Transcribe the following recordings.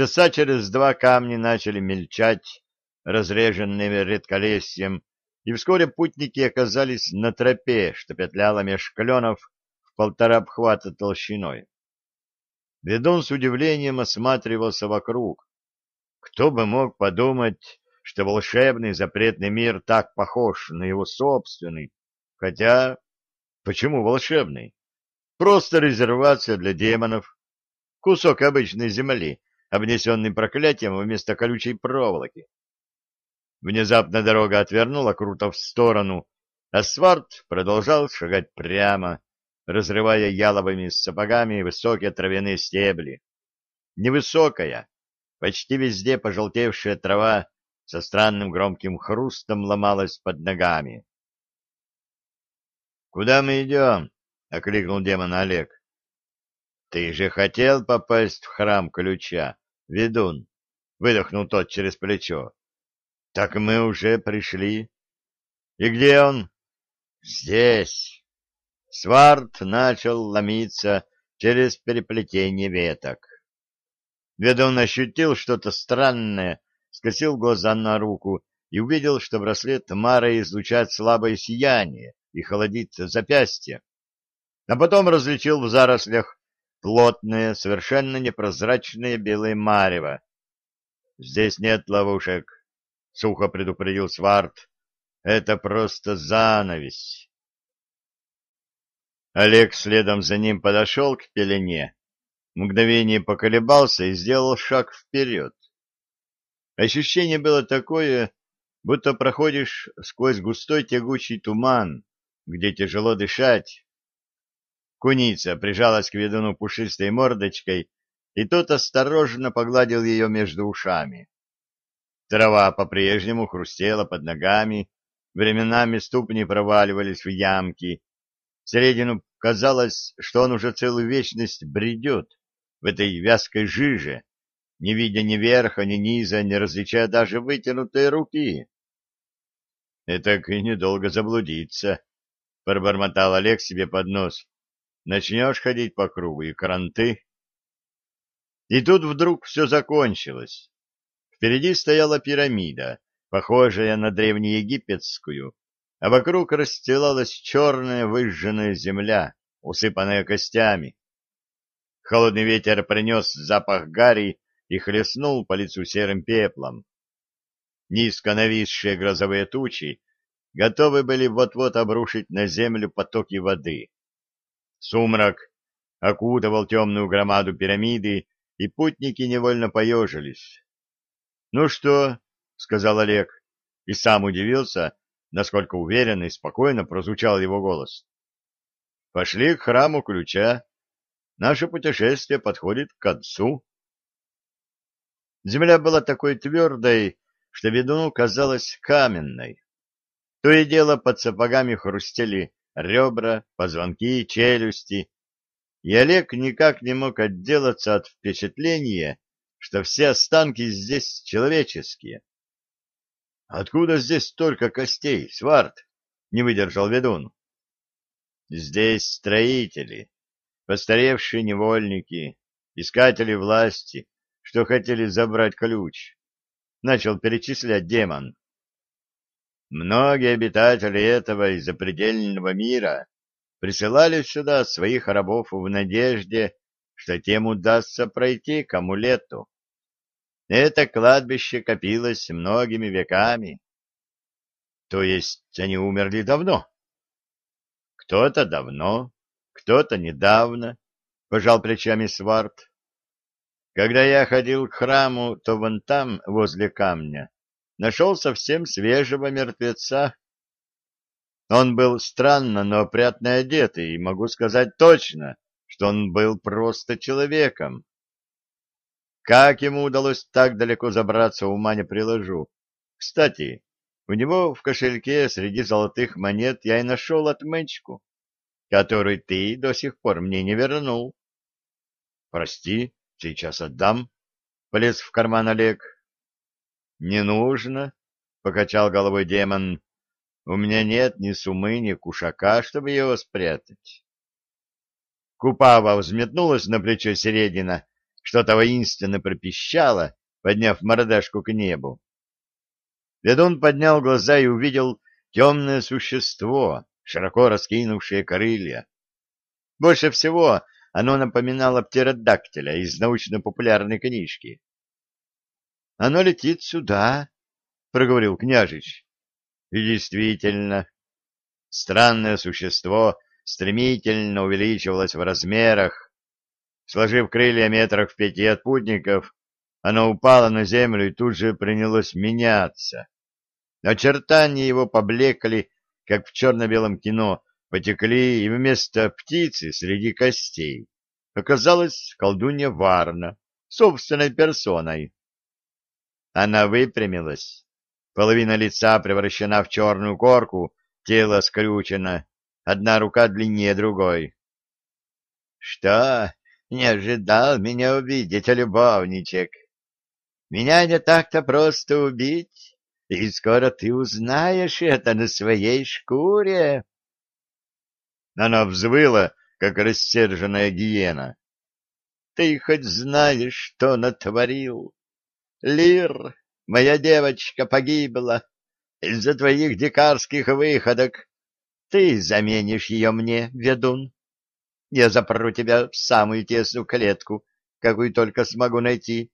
Часа через два камни начали мельчать, разреженными редколесьем, и вскоре путники оказались на тропе, что петляла меж кленов в полтора обхвата толщиной. Ведун с удивлением осматривался вокруг. Кто бы мог подумать, что волшебный запретный мир так похож на его собственный, хотя... Почему волшебный? Просто резервация для демонов, кусок обычной земли, обнесенный проклятием вместо колючей проволоки. Внезапно дорога отвернула круто в сторону, а Сварт продолжал шагать прямо, разрывая яловыми сапогами высокие травяные стебли. Невысокая, почти везде пожелтевшая трава со странным громким хрустом ломалась под ногами. — Куда мы идем? — окликнул демон Олег. — Ты же хотел попасть в храм ключа, ведун, — выдохнул тот через плечо. — Так мы уже пришли. — И где он? — Здесь. Сварт начал ломиться через переплетение веток. Ведун ощутил что-то странное, скосил глаза на руку и увидел, что браслет Мара излучает слабое сияние и холодит запястье. А потом различил в зарослях плотное, совершенно непрозрачное белое марево. «Здесь нет ловушек», — сухо предупредил Сварт. «Это просто занавесь». Олег следом за ним подошел к пелене, мгновение поколебался и сделал шаг вперед. Ощущение было такое, будто проходишь сквозь густой тягучий туман, где тяжело дышать. Куница прижалась к ведуну пушистой мордочкой, и тот осторожно погладил ее между ушами. Трава по-прежнему хрустела под ногами, временами ступни проваливались в ямки, Середину казалось, что он уже целую вечность бредет в этой вязкой жиже, не видя ни верха, ни низа, не различая даже вытянутые руки. — Это и недолго заблудиться, — пробормотал Олег себе под нос. — Начнешь ходить по кругу, и кранты. И тут вдруг все закончилось. Впереди стояла пирамида, похожая на древнеегипетскую, а вокруг расстилалась черная выжженная земля, усыпанная костями. Холодный ветер принес запах гари и хлестнул по лицу серым пеплом. Низко нависшие грозовые тучи готовы были вот-вот обрушить на землю потоки воды. Сумрак окутывал темную громаду пирамиды, и путники невольно поежились. — Ну что? — сказал Олег, и сам удивился, насколько уверенно и спокойно прозвучал его голос. «Пошли к храму ключа. Наше путешествие подходит к концу». Земля была такой твердой, что ведуну казалась каменной. То и дело под сапогами хрустели ребра, позвонки, челюсти, и Олег никак не мог отделаться от впечатления, что все останки здесь человеческие. Откуда здесь столько костей, Сварт? Не выдержал ведун. Здесь строители, постаревшие невольники, искатели власти, что хотели забрать ключ. Начал перечислять демон. Многие обитатели этого и запредельного мира присылали сюда своих рабов в надежде, что тем удастся пройти к амулету. Это кладбище копилось многими веками. То есть они умерли давно? Кто-то давно, кто-то недавно, — пожал плечами Сварт. Когда я ходил к храму, то вон там, возле камня, нашел совсем свежего мертвеца. Он был странно, но опрятно одетый, и могу сказать точно, что он был просто человеком. Как ему удалось так далеко забраться, ума не приложу. Кстати, у него в кошельке среди золотых монет я и нашел отмычку, которую ты до сих пор мне не вернул. — Прости, сейчас отдам, — полез в карман Олег. — Не нужно, — покачал головой демон. — У меня нет ни сумы, ни кушака, чтобы его спрятать. Купава взметнулась на плечо Середина что-то воинственно пропищало, подняв мордашку к небу. Ведун поднял глаза и увидел темное существо, широко раскинувшее крылья. Больше всего оно напоминало птеродактиля из научно-популярной книжки. — Оно летит сюда, — проговорил княжич. И действительно, странное существо стремительно увеличивалось в размерах. Сложив крылья метрах в пяти от путников, оно упало на землю и тут же принялось меняться. Очертания его поблекли, как в черно-белом кино, потекли, и вместо птицы среди костей оказалась колдунья Варна, собственной персоной. Она выпрямилась, половина лица превращена в черную корку, тело скрючено, одна рука длиннее другой. — Что, не ожидал меня увидеть, любовничек? Меня не так-то просто убить, и скоро ты узнаешь это на своей шкуре. Она взвыла, как рассерженная гиена. Ты хоть знаешь, что натворил? Лир, моя девочка погибла из-за твоих дикарских выходок. Ты заменишь ее мне, ведун. Я запру тебя в самую тесную клетку, какую только смогу найти.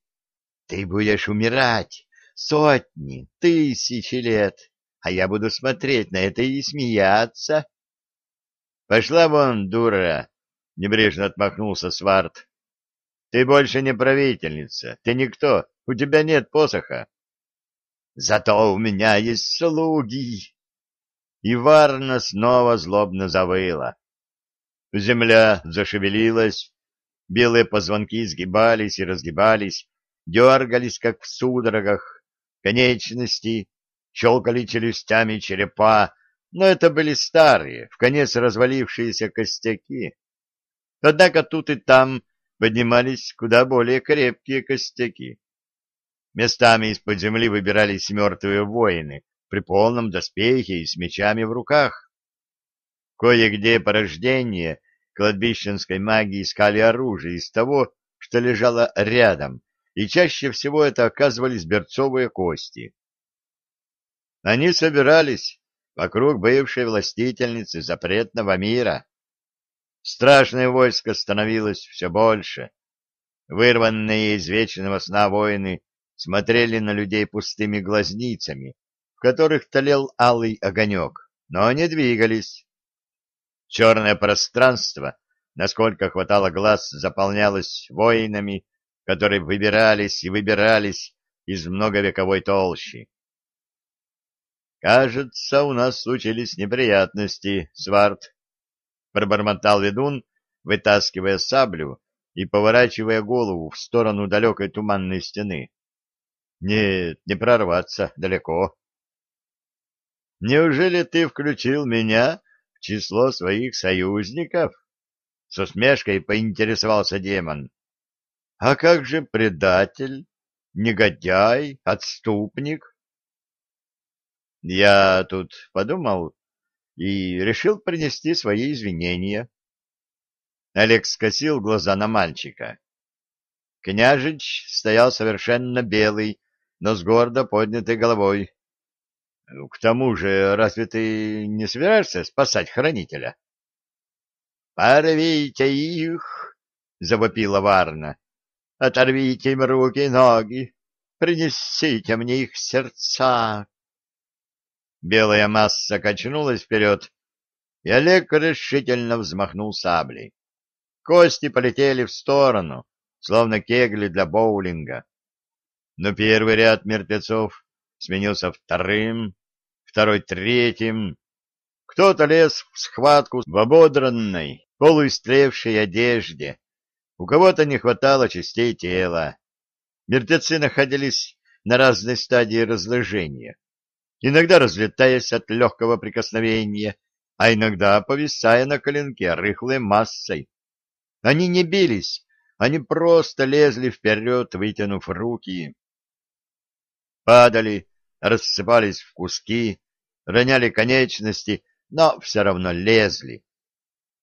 Ты будешь умирать сотни, тысячи лет, а я буду смотреть на это и смеяться. — Пошла вон, дура! — небрежно отмахнулся Сварт. — Ты больше не правительница, ты никто, у тебя нет посоха. — Зато у меня есть слуги! И Варна снова злобно завыла. Земля зашевелилась, белые позвонки сгибались и разгибались, дергались, как в судорогах, конечности, щелкали челюстями черепа, но это были старые, в конец развалившиеся костяки. Однако тут и там поднимались куда более крепкие костяки. Местами из-под земли выбирались мертвые воины при полном доспехе и с мечами в руках. Кое-где порождение кладбищенской магии искали оружие из того, что лежало рядом, и чаще всего это оказывались берцовые кости. Они собирались вокруг бывшей властительницы запретного мира. Страшное войско становилось все больше. Вырванные из вечного сна воины смотрели на людей пустыми глазницами, в которых толел алый огонек, но не двигались. Черное пространство, насколько хватало глаз, заполнялось воинами, которые выбирались и выбирались из многовековой толщи. «Кажется, у нас случились неприятности, Сварт», — пробормотал ведун, вытаскивая саблю и поворачивая голову в сторону далекой туманной стены. «Нет, не прорваться далеко». «Неужели ты включил меня в число своих союзников?» С усмешкой поинтересовался демон. А как же предатель, негодяй, отступник? Я тут подумал и решил принести свои извинения. Олег скосил глаза на мальчика. Княжич стоял совершенно белый, но с гордо поднятой головой. — К тому же, разве ты не собираешься спасать хранителя? — Порвите их! — завопила Варна. Оторвите им руки и ноги, принесите мне их сердца. Белая масса качнулась вперед, и Олег решительно взмахнул саблей. Кости полетели в сторону, словно кегли для боулинга. Но первый ряд мертвецов сменился вторым, второй третьим. Кто-то лез в схватку в ободранной, полуистлевшей одежде, у кого-то не хватало частей тела. Мертвецы находились на разной стадии разложения, иногда разлетаясь от легкого прикосновения, а иногда повисая на коленке рыхлой массой. Они не бились, они просто лезли вперед, вытянув руки. Падали, рассыпались в куски, роняли конечности, но все равно лезли.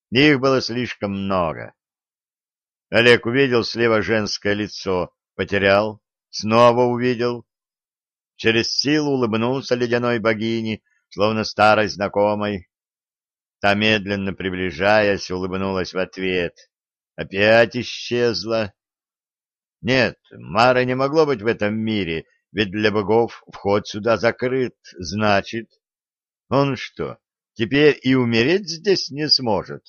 Их было слишком много. Олег увидел слева женское лицо, потерял, снова увидел. Через силу улыбнулся ледяной богине, словно старой знакомой. Та, медленно приближаясь, улыбнулась в ответ. Опять исчезла. Нет, Мара не могло быть в этом мире, ведь для богов вход сюда закрыт. Значит, он что, теперь и умереть здесь не сможет?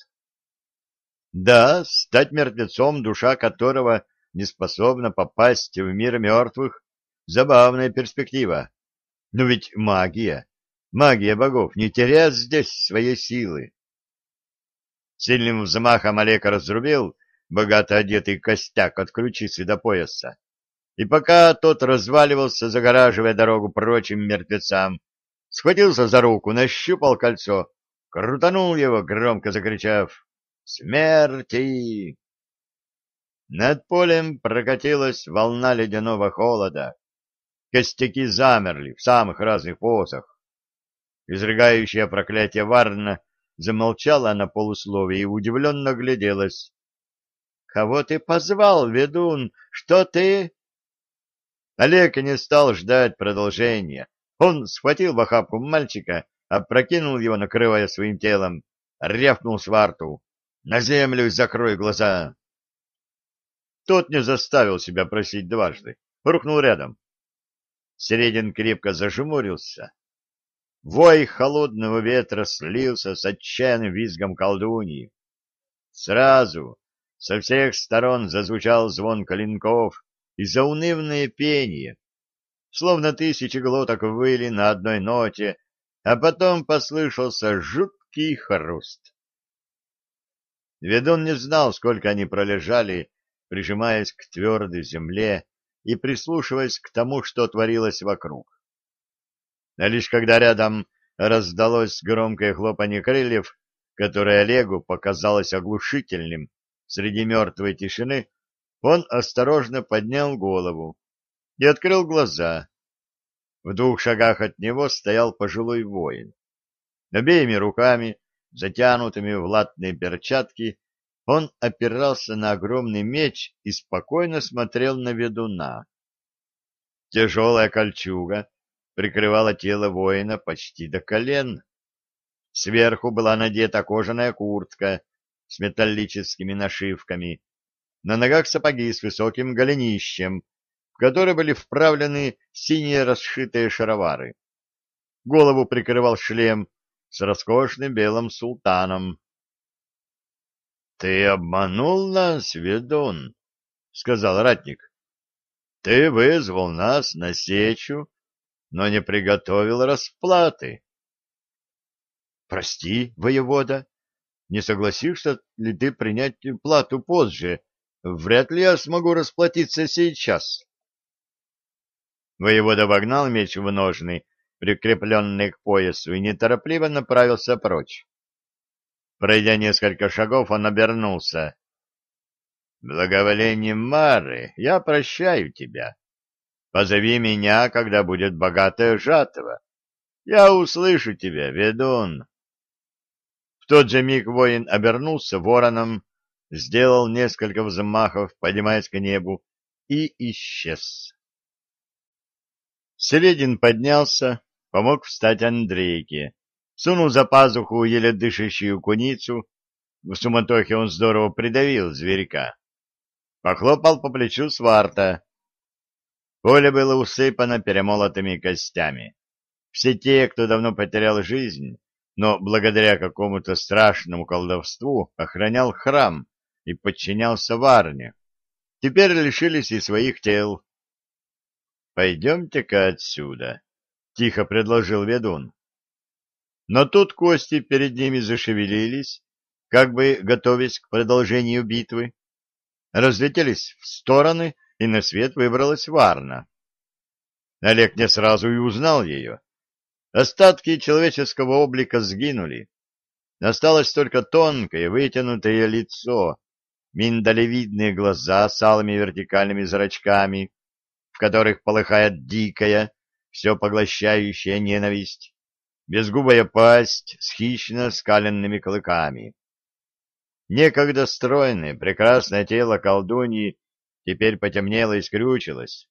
Да, стать мертвецом, душа которого не способна попасть в мир мертвых, забавная перспектива. Но ведь магия, магия богов не теряет здесь своей силы. Сильным взмахом Олег разрубил богато одетый костяк от ключицы до пояса. И пока тот разваливался, загораживая дорогу прочим мертвецам, схватился за руку, нащупал кольцо, крутанул его, громко закричав Смерти! Над полем прокатилась волна ледяного холода. Костяки замерли в самых разных позах. Изрыгающая проклятие Варна замолчала на полусловие и удивленно гляделась. — Кого ты позвал, ведун? Что ты? Олег не стал ждать продолжения. Он схватил в охапку мальчика, опрокинул его, накрывая своим телом, рявкнул сварту. На землю закрой глаза. Тот не заставил себя просить дважды. Рухнул рядом. Середин крепко зажмурился. Вой холодного ветра слился с отчаянным визгом колдуньи. Сразу со всех сторон зазвучал звон клинков и заунывное пение, словно тысячи глоток выли на одной ноте, а потом послышался жуткий хруст. Ведун не знал, сколько они пролежали, прижимаясь к твердой земле и прислушиваясь к тому, что творилось вокруг. А лишь когда рядом раздалось громкое хлопанье крыльев, которое Олегу показалось оглушительным среди мертвой тишины, он осторожно поднял голову и открыл глаза. В двух шагах от него стоял пожилой воин. Обеими руками затянутыми в латные перчатки, он опирался на огромный меч и спокойно смотрел на ведуна. Тяжелая кольчуга прикрывала тело воина почти до колен. Сверху была надета кожаная куртка с металлическими нашивками, на ногах сапоги с высоким голенищем, в которые были вправлены синие расшитые шаровары. Голову прикрывал шлем с роскошным белым султаном. — Ты обманул нас, ведун, — сказал ратник. — Ты вызвал нас на сечу, но не приготовил расплаты. — Прости, воевода, не согласишься ли ты принять плату позже? Вряд ли я смогу расплатиться сейчас. Воевода вогнал меч в ножны прикрепленный к поясу, и неторопливо направился прочь. Пройдя несколько шагов, он обернулся. «Благоволением Мары я прощаю тебя. Позови меня, когда будет богатая жатва. Я услышу тебя, ведун». В тот же миг воин обернулся вороном, сделал несколько взмахов, поднимаясь к небу, и исчез. Середин поднялся, помог встать Андрейке, сунул за пазуху еле дышащую куницу, в суматохе он здорово придавил зверька. Похлопал по плечу сварта. Поле было усыпано перемолотыми костями. Все те, кто давно потерял жизнь, но благодаря какому-то страшному колдовству охранял храм и подчинялся Варне, теперь лишились и своих тел. «Пойдемте-ка отсюда», — тихо предложил ведун. Но тут кости перед ними зашевелились, как бы готовясь к продолжению битвы. Разлетелись в стороны, и на свет выбралась Варна. Олег не сразу и узнал ее. Остатки человеческого облика сгинули. Осталось только тонкое, вытянутое лицо, миндалевидные глаза с алыми вертикальными зрачками, в которых полыхает дикая, все поглощающая ненависть, безгубая пасть с хищно скаленными клыками. Некогда стройное, прекрасное тело колдуньи теперь потемнело и скрючилось.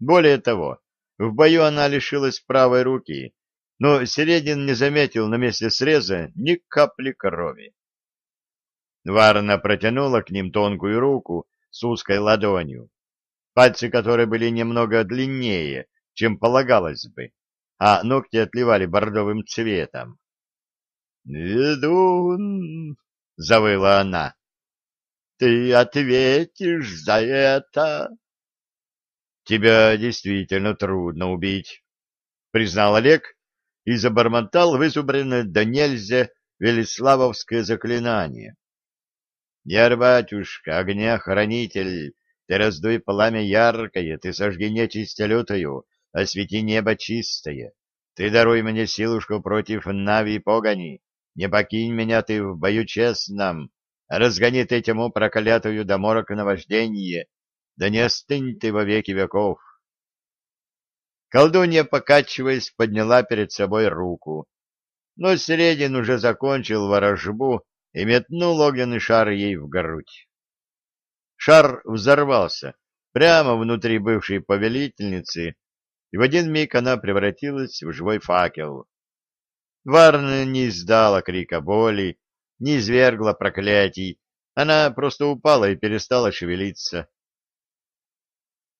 Более того, в бою она лишилась правой руки, но Середин не заметил на месте среза ни капли крови. Варна протянула к ним тонкую руку с узкой ладонью, пальцы которой были немного длиннее, чем полагалось бы, а ногти отливали бордовым цветом. «Ведун!» — завыла она. «Ты ответишь за это!» «Тебя действительно трудно убить», — признал Олег и забормотал вызубренное до нельзя велиславовское заклинание. «Яр, батюшка, ты раздуй пламя яркое, ты сожги нечисть лютою, освети небо чистое, ты даруй мне силушку против нави и погони, не покинь меня ты в бою честном, разгони ты тьму проклятую до морок наваждение, да не остынь ты во веки веков. Колдунья, покачиваясь, подняла перед собой руку, но Середин уже закончил ворожбу и метнул огненный шар ей в грудь. Шар взорвался прямо внутри бывшей повелительницы, и в один миг она превратилась в живой факел. Варна не издала крика боли, не извергла проклятий, она просто упала и перестала шевелиться.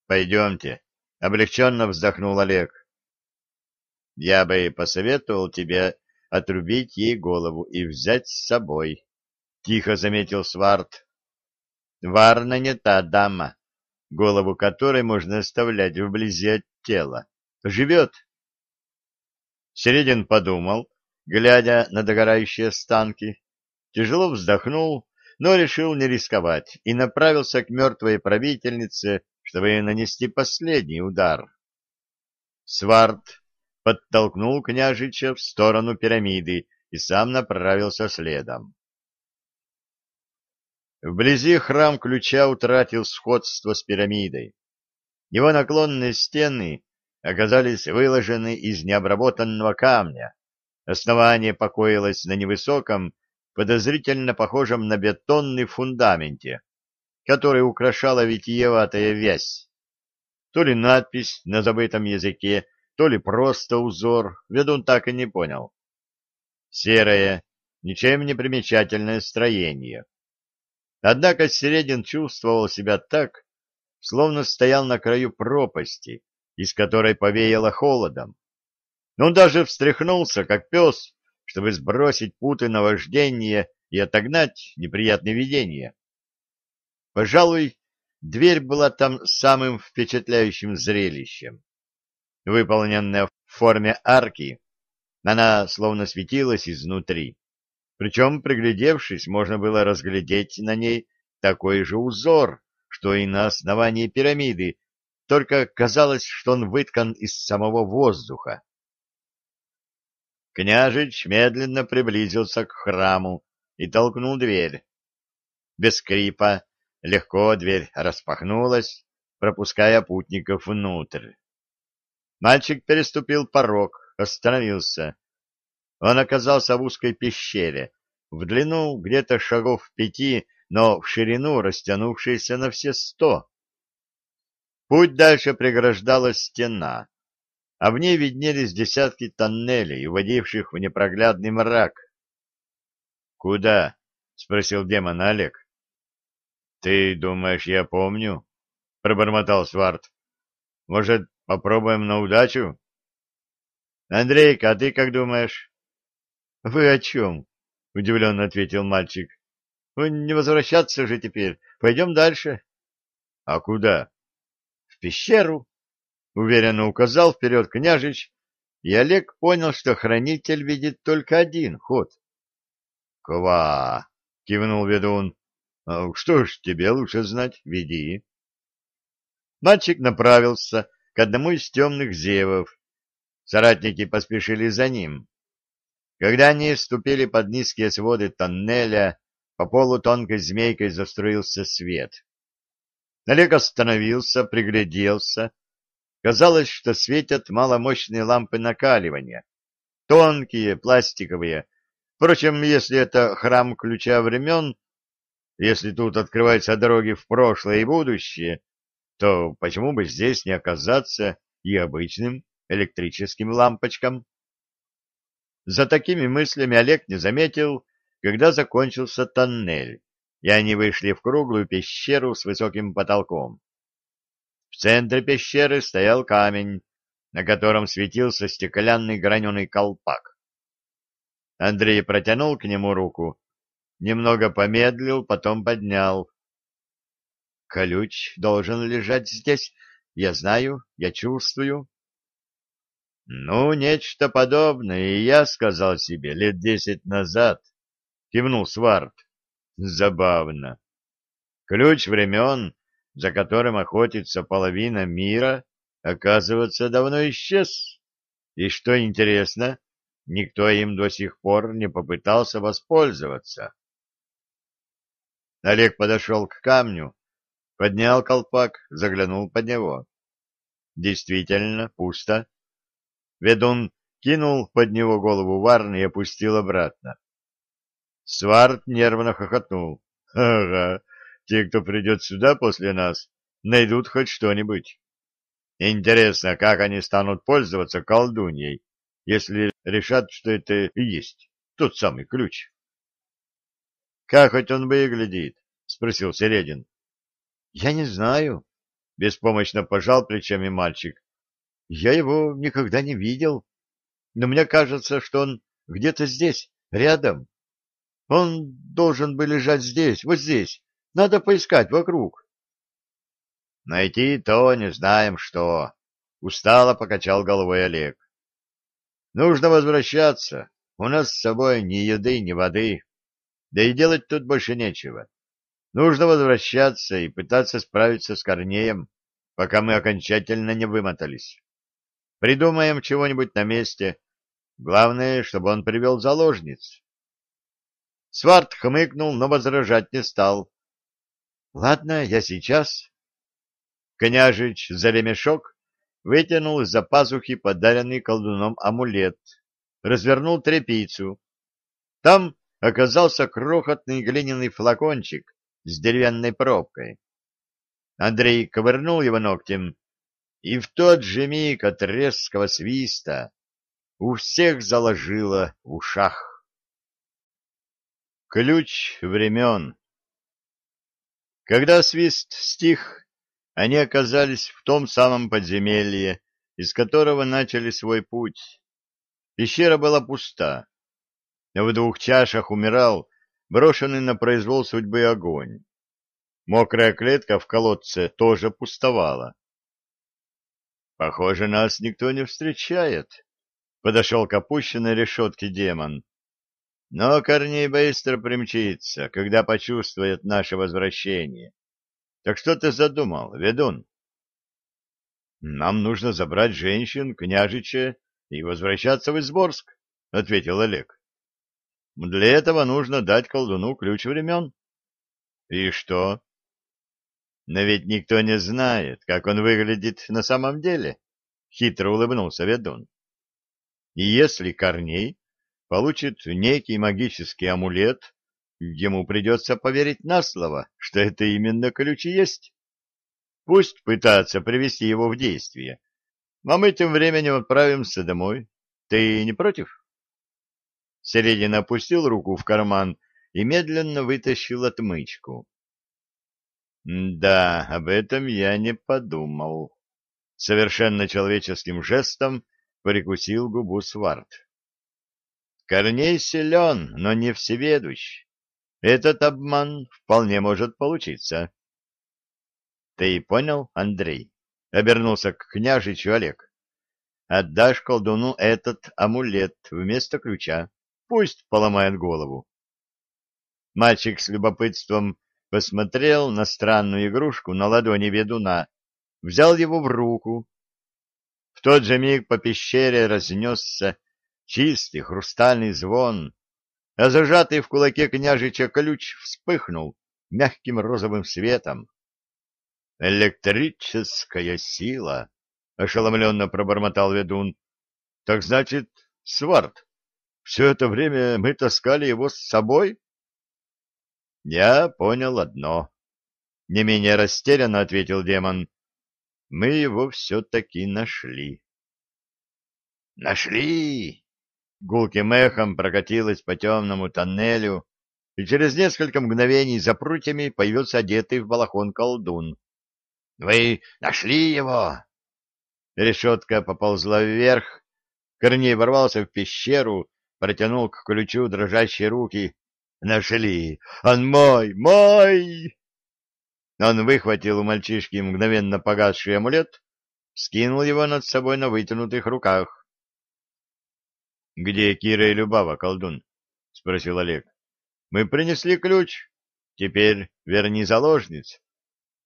«Пойдемте», — облегченно вздохнул Олег. «Я бы посоветовал тебе отрубить ей голову и взять с собой», — тихо заметил Сварт. «Варна не та дама, голову которой можно оставлять вблизи от тела. Живет». Середин подумал, глядя на догорающие останки, тяжело вздохнул, но решил не рисковать и направился к мертвой правительнице, чтобы нанести последний удар. Сварт подтолкнул княжича в сторону пирамиды и сам направился следом. Вблизи храм ключа утратил сходство с пирамидой. Его наклонные стены оказались выложены из необработанного камня, Основание покоилось на невысоком, подозрительно похожем на бетонный фундаменте, который украшала витиеватая вязь. То ли надпись на забытом языке, то ли просто узор, ведун так и не понял. Серое, ничем не примечательное строение. Однако Середин чувствовал себя так, словно стоял на краю пропасти, из которой повеяло холодом. Но он даже встряхнулся, как пес, чтобы сбросить путы наваждения и отогнать неприятные видения. Пожалуй, дверь была там самым впечатляющим зрелищем. Выполненная в форме арки, она словно светилась изнутри. Причем, приглядевшись, можно было разглядеть на ней такой же узор, что и на основании пирамиды, только казалось, что он выткан из самого воздуха. Княжич медленно приблизился к храму и толкнул дверь. Без скрипа легко дверь распахнулась, пропуская путников внутрь. Мальчик переступил порог, остановился. Он оказался в узкой пещере, в длину где-то шагов пяти, но в ширину растянувшейся на все сто. Путь дальше преграждала стена а в ней виднелись десятки тоннелей, уводивших в непроглядный мрак. «Куда?» — спросил демон Олег. «Ты думаешь, я помню?» — пробормотал Сварт. «Может, попробуем на удачу?» «Андрейка, а ты как думаешь?» «Вы о чем?» — удивленно ответил мальчик. «Не возвращаться же теперь. Пойдем дальше». «А куда?» «В пещеру», — уверенно указал вперед княжич, и Олег понял, что хранитель видит только один ход. — Ква! — кивнул ведун. «А — Что ж, тебе лучше знать, веди. Мальчик направился к одному из темных зевов. Соратники поспешили за ним. Когда они ступили под низкие своды тоннеля, по полу тонкой змейкой заструился свет. Олег остановился, пригляделся Казалось, что светят маломощные лампы накаливания. Тонкие, пластиковые. Впрочем, если это храм ключа времен, Если тут открываются дороги в прошлое и будущее, то почему бы здесь не оказаться и обычным электрическим лампочкам? За такими мыслями Олег не заметил, когда закончился тоннель, и они вышли в круглую пещеру с высоким потолком. В центре пещеры стоял камень, на котором светился стеклянный граненый колпак. Андрей протянул к нему руку, немного помедлил, потом поднял. — Ключ должен лежать здесь. Я знаю, я чувствую. — Ну, нечто подобное, я сказал себе лет десять назад, — кивнул Сварт. — Забавно. Ключ времен, за которым охотится половина мира, оказывается, давно исчез. И что интересно, никто им до сих пор не попытался воспользоваться. Олег подошел к камню, поднял колпак, заглянул под него. Действительно, пусто. Ведун кинул под него голову Варн и опустил обратно. Сварт нервно хохотнул. — Ага, те, кто придет сюда после нас, найдут хоть что-нибудь. Интересно, как они станут пользоваться колдуньей, если решат, что это и есть тот самый ключ. — Как хоть он выглядит? — спросил Середин. — Я не знаю, — беспомощно пожал плечами мальчик. — Я его никогда не видел, но мне кажется, что он где-то здесь, рядом. Он должен бы лежать здесь, вот здесь. Надо поискать вокруг. — Найти то не знаем что, — устало покачал головой Олег. — Нужно возвращаться. У нас с собой ни еды, ни воды. Да и делать тут больше нечего. Нужно возвращаться и пытаться справиться с Корнеем, пока мы окончательно не вымотались. Придумаем чего-нибудь на месте. Главное, чтобы он привел заложниц. Сварт хмыкнул, но возражать не стал. — Ладно, я сейчас. Княжич за ремешок вытянул из-за пазухи подаренный колдуном амулет, развернул тряпицу. Там оказался крохотный глиняный флакончик с деревянной пробкой. Андрей ковырнул его ногтем, и в тот же миг от резкого свиста у всех заложило в ушах. Ключ времен Когда свист стих, они оказались в том самом подземелье, из которого начали свой путь. Пещера была пуста. В двух чашах умирал брошенный на произвол судьбы огонь. Мокрая клетка в колодце тоже пустовала. «Похоже, нас никто не встречает», — подошел к опущенной решетке демон. «Но Корней быстро примчится, когда почувствует наше возвращение. Так что ты задумал, ведун?» «Нам нужно забрать женщин, княжича и возвращаться в Изборск», — ответил Олег. Для этого нужно дать колдуну ключ времен. И что? Но ведь никто не знает, как он выглядит на самом деле, хитро улыбнулся ведун. И если Корней получит некий магический амулет, ему придется поверить на слово, что это именно ключ есть. Пусть пытается привести его в действие, а мы тем временем отправимся домой. Ты не против? Середин опустил руку в карман и медленно вытащил отмычку. «Да, об этом я не подумал». Совершенно человеческим жестом прикусил губу Сварт. «Корней силен, но не всеведущ. Этот обман вполне может получиться». «Ты понял, Андрей?» — обернулся к княжичу Олег. «Отдашь колдуну этот амулет вместо ключа. Пусть поломает голову. Мальчик с любопытством посмотрел на странную игрушку на ладони ведуна, взял его в руку. В тот же миг по пещере разнесся чистый хрустальный звон, а зажатый в кулаке княжича ключ вспыхнул мягким розовым светом. «Электрическая сила!» — ошеломленно пробормотал ведун. «Так значит, сварт!» Все это время мы таскали его с собой? Я понял одно. Не менее растерянно ответил демон. Мы его все-таки нашли. Нашли! Гулким эхом прокатилась по темному тоннелю, и через несколько мгновений за прутьями появился одетый в балахон колдун. — Вы нашли его? Решетка поползла вверх, Корней ворвался в пещеру, протянул к ключу дрожащие руки. «Нашли! Он мой! Мой!» Он выхватил у мальчишки мгновенно погасший амулет, скинул его над собой на вытянутых руках. — Где Кира и Любава, колдун? — спросил Олег. — Мы принесли ключ. Теперь верни заложниц.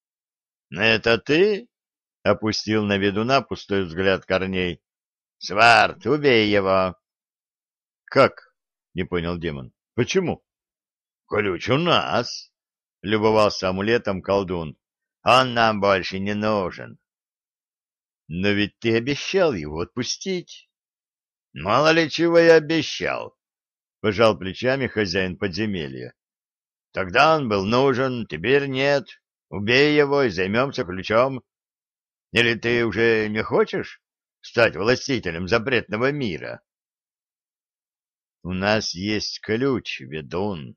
— Это ты? — опустил на ведуна пустой взгляд Корней. — Сварт, убей его! — Как? — не понял демон. — Почему? — Ключ у нас! — любовался амулетом колдун. — Он нам больше не нужен. — Но ведь ты обещал его отпустить. — Мало ли чего я обещал, — пожал плечами хозяин подземелья. — Тогда он был нужен, теперь нет. Убей его и займемся ключом. Или ты уже не хочешь стать властителем запретного мира? — У нас есть ключ, ведун.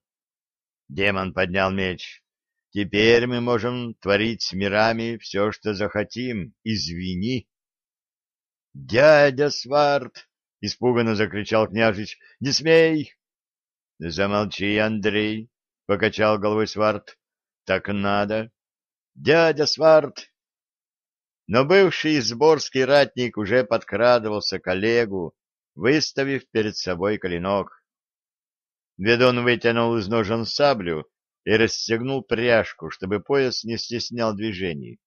Демон поднял меч. — Теперь мы можем творить с мирами все, что захотим. Извини. — Дядя Сварт! — испуганно закричал княжич. — Не смей! — Замолчи, Андрей! — покачал головой Сварт. — Так надо. — Дядя Сварт! Но бывший сборский ратник уже подкрадывался к Олегу, выставив перед собой клинок. Ведун вытянул из ножен саблю и расстегнул пряжку, чтобы пояс не стеснял движений.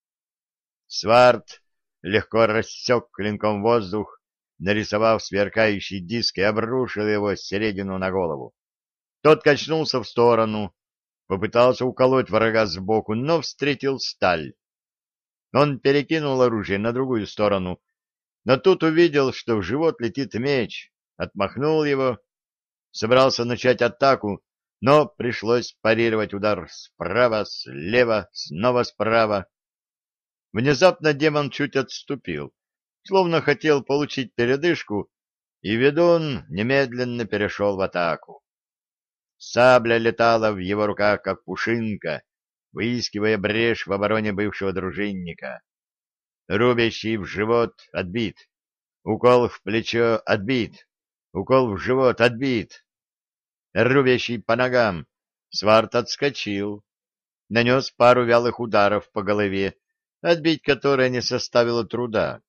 Сварт легко рассек клинком воздух, нарисовав сверкающий диск и обрушил его середину на голову. Тот качнулся в сторону, попытался уколоть врага сбоку, но встретил сталь. Он перекинул оружие на другую сторону, но тут увидел, что в живот летит меч, отмахнул его, собрался начать атаку, но пришлось парировать удар справа, слева, снова справа. Внезапно демон чуть отступил, словно хотел получить передышку, и ведун немедленно перешел в атаку. Сабля летала в его руках, как пушинка, выискивая брешь в обороне бывшего дружинника. Рубящий в живот отбит, укол в плечо отбит, укол в живот отбит. Рубящий по ногам, сварт отскочил, нанес пару вялых ударов по голове, отбить которые не составило труда.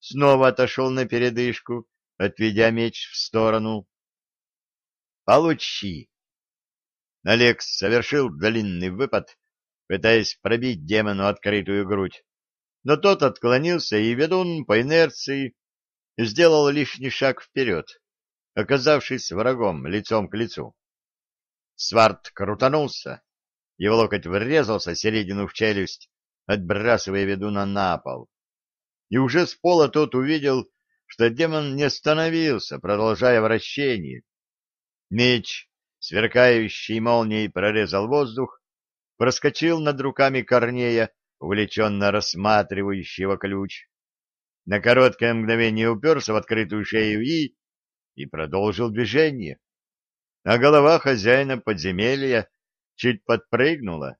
Снова отошел на передышку, отведя меч в сторону. «Получи!» Олег совершил длинный выпад, пытаясь пробить демону открытую грудь. Но тот отклонился, и ведун по инерции сделал лишний шаг вперед, оказавшись врагом лицом к лицу. Сварт крутанулся, его локоть врезался середину в челюсть, отбрасывая ведуна на пол. И уже с пола тот увидел, что демон не остановился, продолжая вращение. Меч, сверкающий молнией, прорезал воздух, проскочил над руками Корнея, увлеченно рассматривающего ключ. На короткое мгновение уперся в открытую шею и... и продолжил движение. А голова хозяина подземелья чуть подпрыгнула,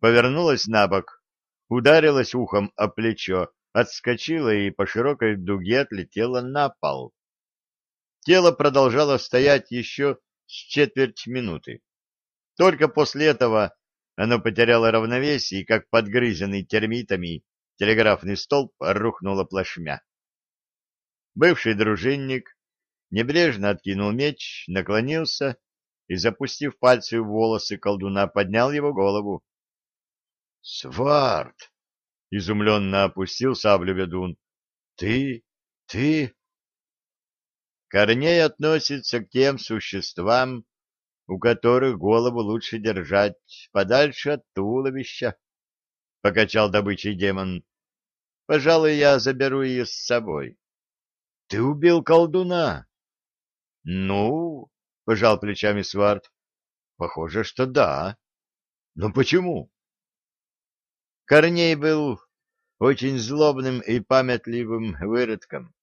повернулась на бок, ударилась ухом о плечо, отскочила и по широкой дуге отлетела на пол. Тело продолжало стоять еще с четверть минуты. Только после этого оно потеряло равновесие, и, как подгрызенный термитами, телеграфный столб рухнуло плашмя. Бывший дружинник небрежно откинул меч, наклонился и, запустив пальцы в волосы колдуна, поднял его голову. — Сварт! — изумленно опустил саблю ведун. — Ты? Ты? Корней относится к тем существам, у которых голову лучше держать подальше от туловища, — покачал добычей демон. — Пожалуй, я заберу ее с собой. — Ты убил колдуна? — Ну, — пожал плечами Сварт, — похоже, что да. Но почему? Корней был очень злобным и памятливым выродком.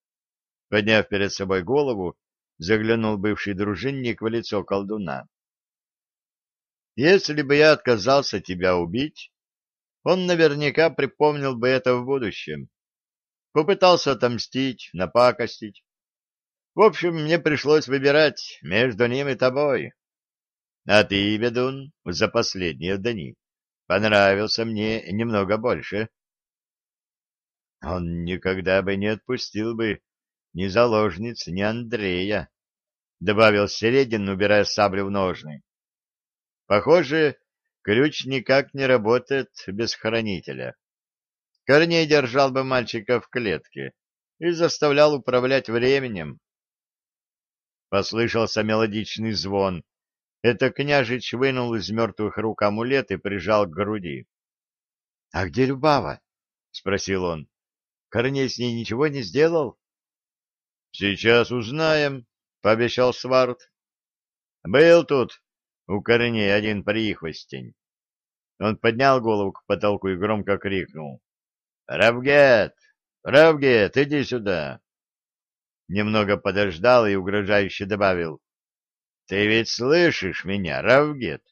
Подняв перед собой голову, заглянул бывший дружинник в лицо колдуна. Если бы я отказался тебя убить, он наверняка припомнил бы это в будущем. Попытался отомстить, напакостить. В общем, мне пришлось выбирать между ним и тобой. А ты, ведун, за последние дни понравился мне немного больше. Он никогда бы не отпустил бы ни заложниц, ни Андрея, — добавил Середин, убирая саблю в ножны. Похоже, ключ никак не работает без хранителя. Корней держал бы мальчика в клетке и заставлял управлять временем. Послышался мелодичный звон. Это княжич вынул из мертвых рук амулет и прижал к груди. — А где Любава? — спросил он. — Корней с ней ничего не сделал? — Сейчас узнаем, — пообещал Сварт. — Был тут у корней один прихвостень. Он поднял голову к потолку и громко крикнул. — Равгет! Равгет, иди сюда! Немного подождал и угрожающе добавил. — Ты ведь слышишь меня, Равгет?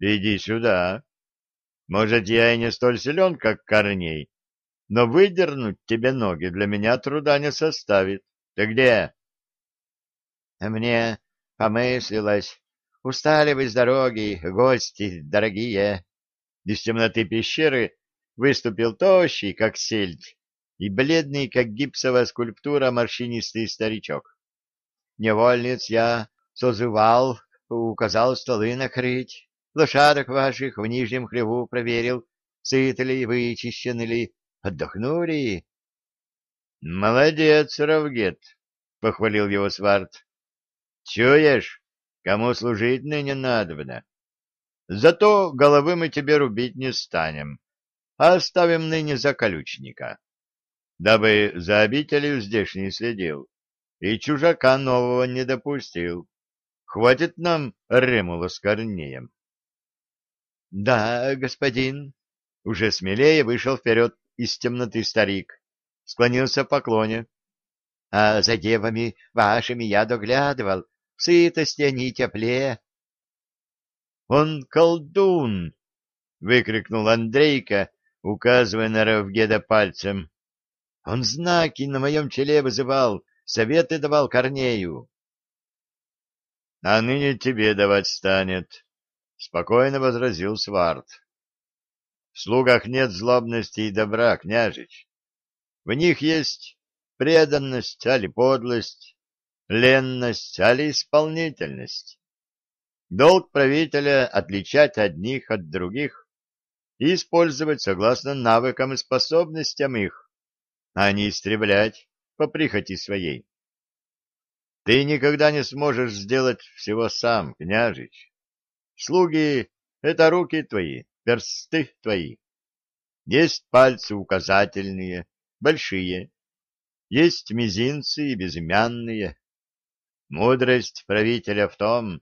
Иди сюда. Может, я и не столь силен, как Корней, но выдернуть тебе ноги для меня труда не составит. Ты где? — Мне помыслилось, Устали вы с дороги, гости дорогие. Из темноты пещеры выступил тощий, как сельдь, и бледный, как гипсовая скульптура, морщинистый старичок. Невольниц я созывал, указал столы накрыть, лошадок ваших в нижнем хлеву проверил, сыты ли, вычищены ли, отдохнули. — Молодец, Равгет, — похвалил его Сварт. — Чуешь? кому служить ныне надобно. Зато головы мы тебе рубить не станем, а оставим ныне за колючника, дабы за обителью здешний следил и чужака нового не допустил. Хватит нам ремула с корнеем. — Да, господин, — уже смелее вышел вперед из темноты старик, склонился в поклоне. — А за девами вашими я доглядывал, в сытости они теплее. — Он колдун! — выкрикнул Андрейка, указывая на Равгеда пальцем. — Он знаки на моем челе вызывал, советы давал Корнею. — А ныне тебе давать станет, — спокойно возразил Сварт. — В слугах нет злобности и добра, княжич. В них есть преданность али подлость, ленность, али исполнительность. Долг правителя — отличать одних от других и использовать согласно навыкам и способностям их, а не истреблять по прихоти своей. Ты никогда не сможешь сделать всего сам, княжич. Слуги — это руки твои, персты твои. Есть пальцы указательные, большие, есть мизинцы и безымянные, Мудрость правителя в том,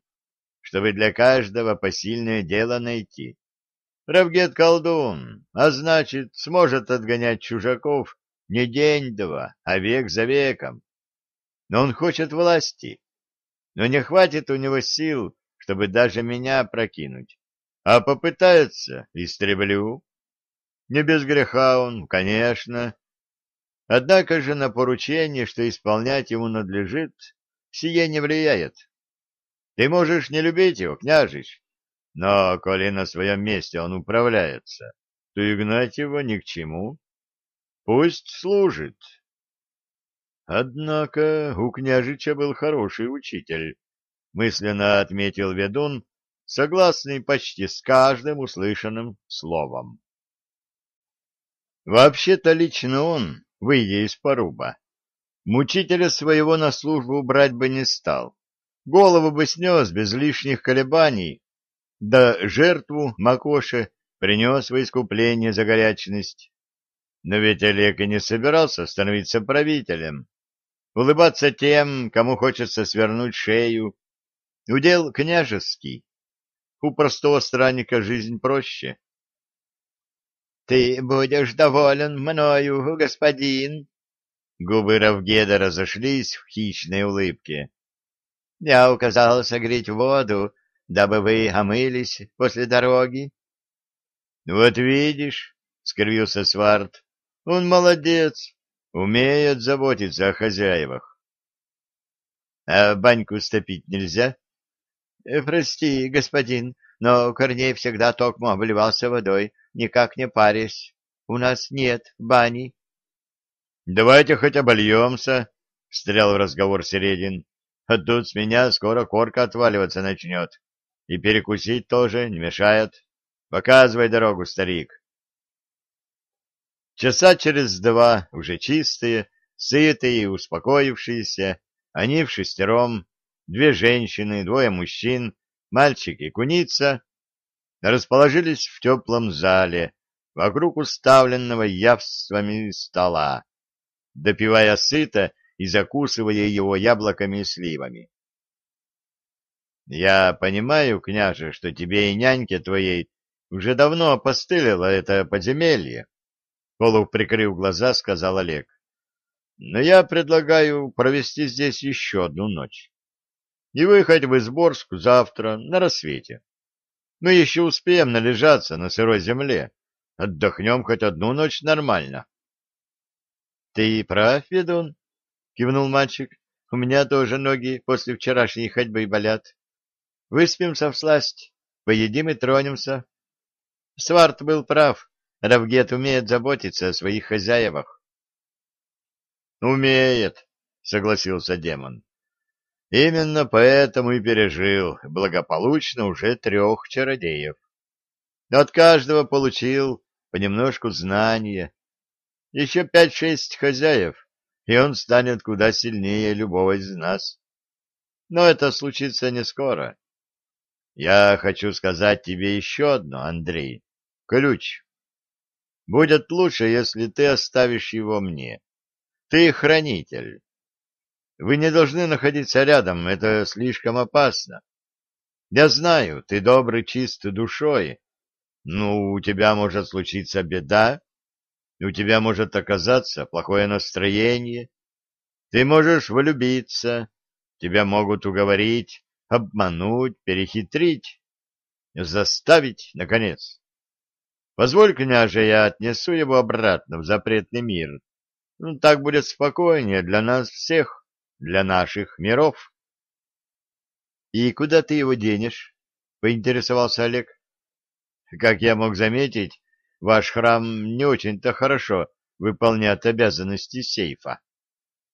чтобы для каждого посильное дело найти. Равгет колдун, а значит, сможет отгонять чужаков не день-два, а век за веком. Но он хочет власти, но не хватит у него сил, чтобы даже меня прокинуть. А попытается — истреблю. Не без греха он, конечно. Однако же на поручение, что исполнять ему надлежит, сие не влияет. Ты можешь не любить его, княжич, но, коли на своем месте он управляется, то и гнать его ни к чему. Пусть служит. Однако у княжича был хороший учитель, мысленно отметил ведун, согласный почти с каждым услышанным словом. Вообще-то лично он, выйдя из поруба, Мучителя своего на службу брать бы не стал. Голову бы снес без лишних колебаний, да жертву Макоше принес во искупление за горячность. Но ведь Олег и не собирался становиться правителем. Улыбаться тем, кому хочется свернуть шею. Удел княжеский. у простого странника жизнь проще. — Ты будешь доволен мною, господин? Губы Равгеда разошлись в хищной улыбке. — Я указал согреть воду, дабы вы омылись после дороги. — Вот видишь, — скривился Сварт, — он молодец, умеет заботиться о хозяевах. — А баньку стопить нельзя? Э, — Прости, господин, но Корней всегда токмо обливался водой, никак не парясь. У нас нет бани. — Давайте хоть обольемся, — встрял в разговор Середин. — А тут с меня скоро корка отваливаться начнет. И перекусить тоже не мешает. Показывай дорогу, старик. Часа через два, уже чистые, сытые и успокоившиеся, они в шестером две женщины, двое мужчин, мальчик и куница, расположились в теплом зале вокруг уставленного явствами стола, допивая сыто и закусывая его яблоками и сливами. «Я понимаю, княже, что тебе и няньке твоей уже давно опостылило это подземелье», — Полух прикрыв глаза, сказал Олег. «Но я предлагаю провести здесь еще одну ночь и выехать в Изборск завтра на рассвете. Мы еще успеем належаться на сырой земле. Отдохнем хоть одну ночь нормально. — Ты прав, ведун? — кивнул мальчик. — У меня тоже ноги после вчерашней ходьбы болят. Выспимся в сласть, поедим и тронемся. Сварт был прав. Равгет умеет заботиться о своих хозяевах. — Умеет, — согласился демон. Именно поэтому и пережил благополучно уже трех чародеев. От каждого получил понемножку знания. Еще пять-шесть хозяев, и он станет куда сильнее любого из нас. Но это случится не скоро. Я хочу сказать тебе еще одно, Андрей. Ключ. Будет лучше, если ты оставишь его мне. Ты хранитель. Вы не должны находиться рядом, это слишком опасно. Я знаю, ты добрый, чистый душой. Ну, у тебя может случиться беда, у тебя может оказаться плохое настроение, ты можешь влюбиться, тебя могут уговорить, обмануть, перехитрить, заставить, наконец. Позволь, княже, я отнесу его обратно в запретный мир. Ну, так будет спокойнее для нас всех для наших миров. — И куда ты его денешь? — поинтересовался Олег. — Как я мог заметить, ваш храм не очень-то хорошо выполняет обязанности сейфа.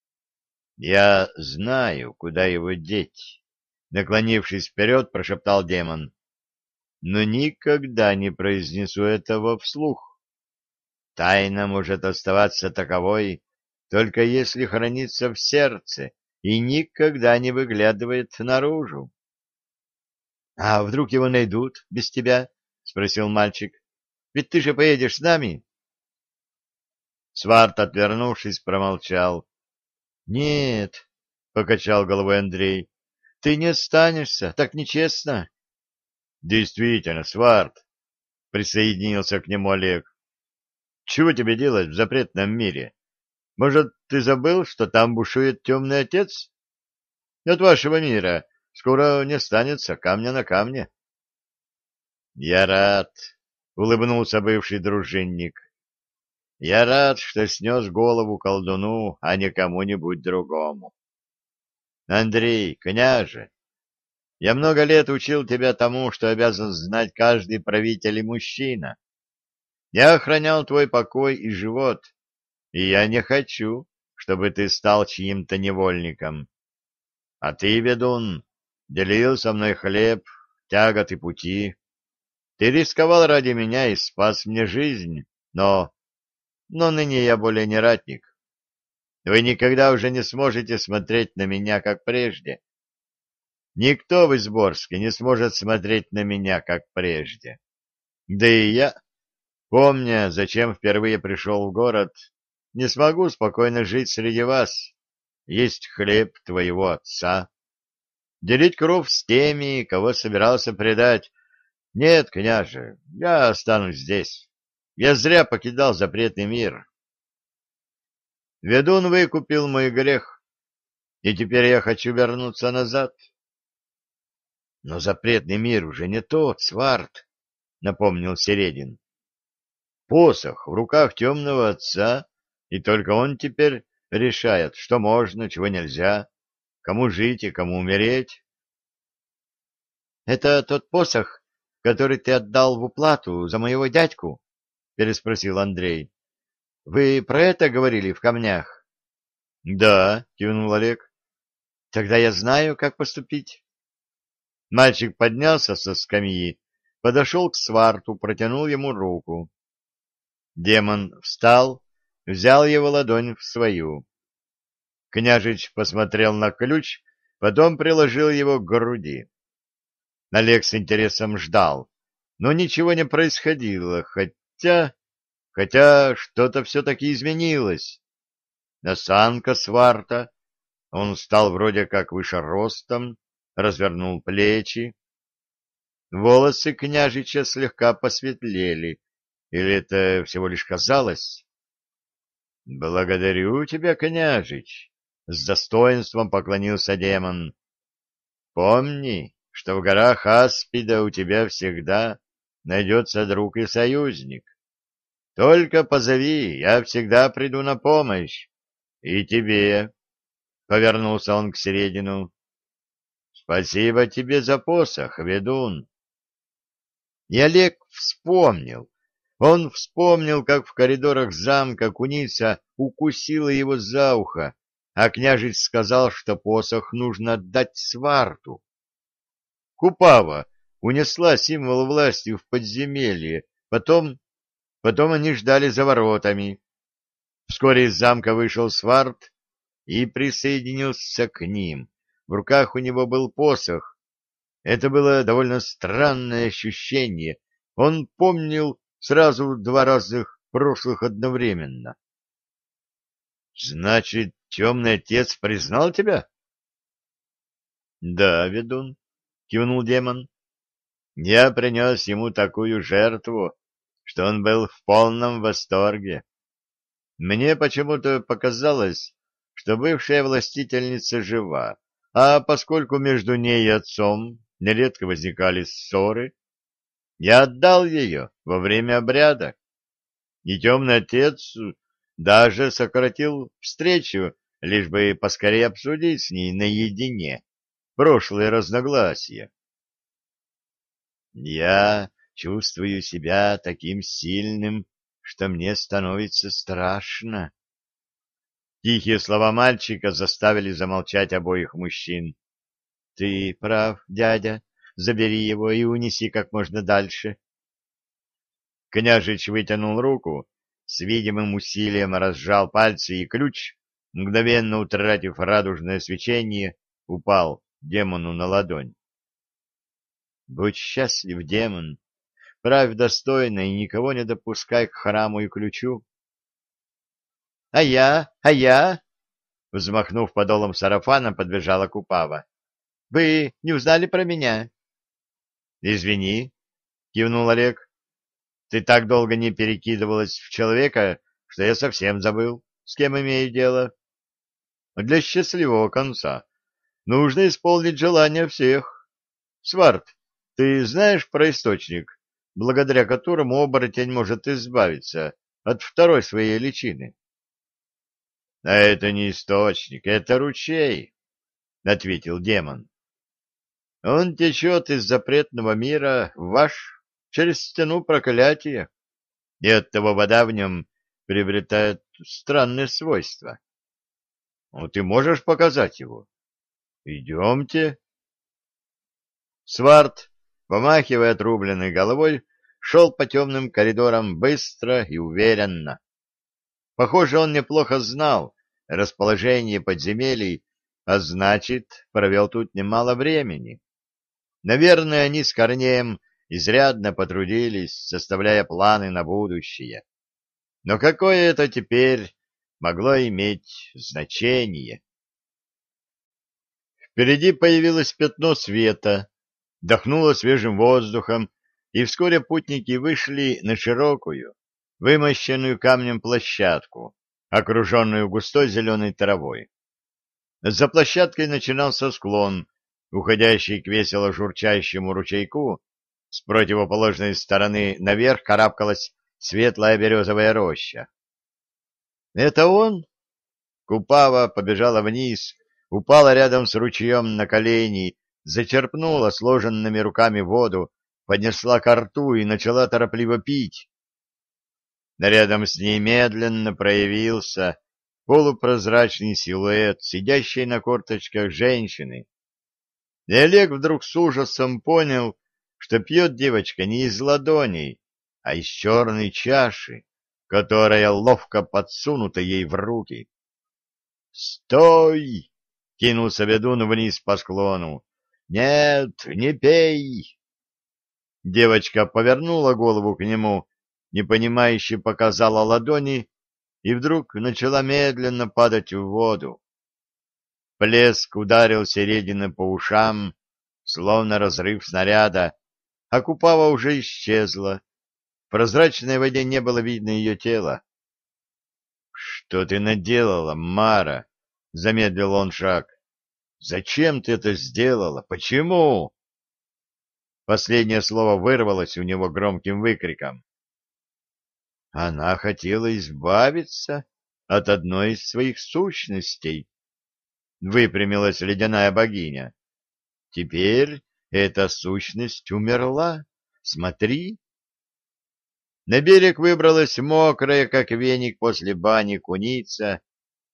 — Я знаю, куда его деть, — наклонившись вперед, прошептал демон. — Но никогда не произнесу этого вслух. Тайна может оставаться таковой, только если хранится в сердце и никогда не выглядывает наружу. — А вдруг его найдут без тебя? — спросил мальчик. — Ведь ты же поедешь с нами. Сварт, отвернувшись, промолчал. — Нет, — покачал головой Андрей, — ты не останешься, так нечестно. — Действительно, Сварт, — присоединился к нему Олег. — Чего тебе делать в запретном мире? Может, ты забыл, что там бушует темный отец? От вашего мира скоро не останется камня на камне. — Я рад, — улыбнулся бывший дружинник. — Я рад, что снес голову колдуну, а не кому-нибудь другому. — Андрей, княже, я много лет учил тебя тому, что обязан знать каждый правитель и мужчина. Я охранял твой покой и живот, и я не хочу, чтобы ты стал чьим-то невольником. А ты, ведун, делил со мной хлеб, тяготы пути. Ты рисковал ради меня и спас мне жизнь, но... Но ныне я более не ратник. Вы никогда уже не сможете смотреть на меня, как прежде. Никто в Изборске не сможет смотреть на меня, как прежде. Да и я, помня, зачем впервые пришел в город, не смогу спокойно жить среди вас, есть хлеб твоего отца, делить кровь с теми, кого собирался предать, — Нет, княже, я останусь здесь. Я зря покидал запретный мир. Ведун выкупил мой грех, и теперь я хочу вернуться назад. — Но запретный мир уже не тот, Сварт, — напомнил Середин. — Посох в руках темного отца, и только он теперь решает, что можно, чего нельзя, кому жить и кому умереть. — Это тот посох, который ты отдал в уплату за моего дядьку? — переспросил Андрей. — Вы про это говорили в камнях? — Да, — кивнул Олег. — Тогда я знаю, как поступить. Мальчик поднялся со скамьи, подошел к сварту, протянул ему руку. Демон встал, взял его ладонь в свою. Княжич посмотрел на ключ, потом приложил его к груди. Олег с интересом ждал, но ничего не происходило, хотя... Хотя что-то все-таки изменилось. Осанка сварта, он стал вроде как выше ростом, развернул плечи. Волосы княжича слегка посветлели, или это всего лишь казалось? — Благодарю тебя, княжич! — с достоинством поклонился демон. — Помни, что в горах Аспида у тебя всегда найдется друг и союзник. Только позови, я всегда приду на помощь. И тебе, — повернулся он к середину. — Спасибо тебе за посох, ведун. И Олег вспомнил. Он вспомнил, как в коридорах замка куница укусила его за ухо, а княжич сказал, что посох нужно отдать сварту. Купава унесла символ власти в подземелье, потом... Потом они ждали за воротами. Вскоре из замка вышел Сварт и присоединился к ним. В руках у него был посох. Это было довольно странное ощущение. Он помнил сразу два разных прошлых одновременно. — Значит, темный отец признал тебя? — Да, ведун, кивнул демон. Я принес ему такую жертву, что он был в полном восторге. Мне почему-то показалось, что бывшая властительница жива, а поскольку между ней и отцом нередко возникали ссоры, я отдал ее во время обряда. И темный отец даже сократил встречу, лишь бы поскорее обсудить с ней наедине прошлые разногласия. Я чувствую себя таким сильным, что мне становится страшно. Тихие слова мальчика заставили замолчать обоих мужчин. — Ты прав, дядя, забери его и унеси как можно дальше. Княжич вытянул руку, с видимым усилием разжал пальцы, и ключ, мгновенно утратив радужное свечение, упал демону на ладонь. Будь счастлив, демон, правь достойно и никого не допускай к храму и ключу. — А я, а я? — взмахнув подолом сарафана, подбежала Купава. — Вы не узнали про меня? — Извини, — кивнул Олег. — Ты так долго не перекидывалась в человека, что я совсем забыл, с кем имею дело. Для счастливого конца Нужно исполнить желания всех. Сварт, ты знаешь про источник, благодаря которому оборотень может избавиться от второй своей личины? — А это не источник, это ручей, — ответил демон. — Он течет из запретного мира в ваш через стену проклятия, и оттого вода в нем приобретает странные свойства. Ну, ты можешь показать его? Идемте. Сварт, помахивая отрубленной головой, шел по темным коридорам быстро и уверенно. Похоже, он неплохо знал расположение подземелий, а значит, провел тут немало времени. Наверное, они с Корнеем изрядно потрудились, составляя планы на будущее. Но какое это теперь могло иметь значение? Впереди появилось пятно света, дохнуло свежим воздухом, и вскоре путники вышли на широкую, вымощенную камнем площадку, окруженную густой зеленой травой. За площадкой начинался склон, уходящий к весело журчащему ручейку, с противоположной стороны наверх карабкалась светлая березовая роща. — Это он? Купава побежала вниз, упала рядом с ручьем на колени, зачерпнула сложенными руками воду, поднесла ко рту и начала торопливо пить. Рядом с ней медленно проявился полупрозрачный силуэт сидящей на корточках женщины. И Олег вдруг с ужасом понял, что пьет девочка не из ладоней, а из черной чаши, которая ловко подсунута ей в руки. «Стой!» — кинулся ведун вниз по склону. «Нет, не пей!» Девочка повернула голову к нему, непонимающе показала ладони и вдруг начала медленно падать в воду. Плеск ударил середины по ушам, словно разрыв снаряда, а Купава уже исчезла. В прозрачной воде не было видно ее тела. — Что ты наделала, Мара? — замедлил он шаг. — Зачем ты это сделала? Почему? Последнее слово вырвалось у него громким выкриком. Она хотела избавиться от одной из своих сущностей. Выпрямилась ледяная богиня. Теперь эта сущность умерла. Смотри. На берег выбралась мокрая, как веник после бани, куница,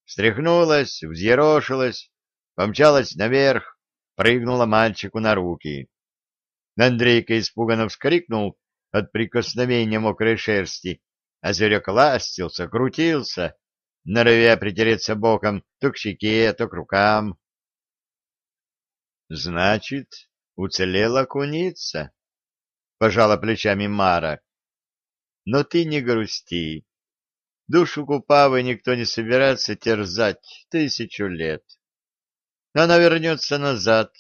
встряхнулась, взъерошилась, помчалась наверх, прыгнула мальчику на руки. Андрейка испуганно вскрикнул от прикосновения мокрой шерсти а зверек ластился, крутился, норовя притереться боком то к щеке, то к рукам. — Значит, уцелела куница? — пожала плечами Мара. — Но ты не грусти. Душу Купавы никто не собирается терзать тысячу лет. Она вернется назад,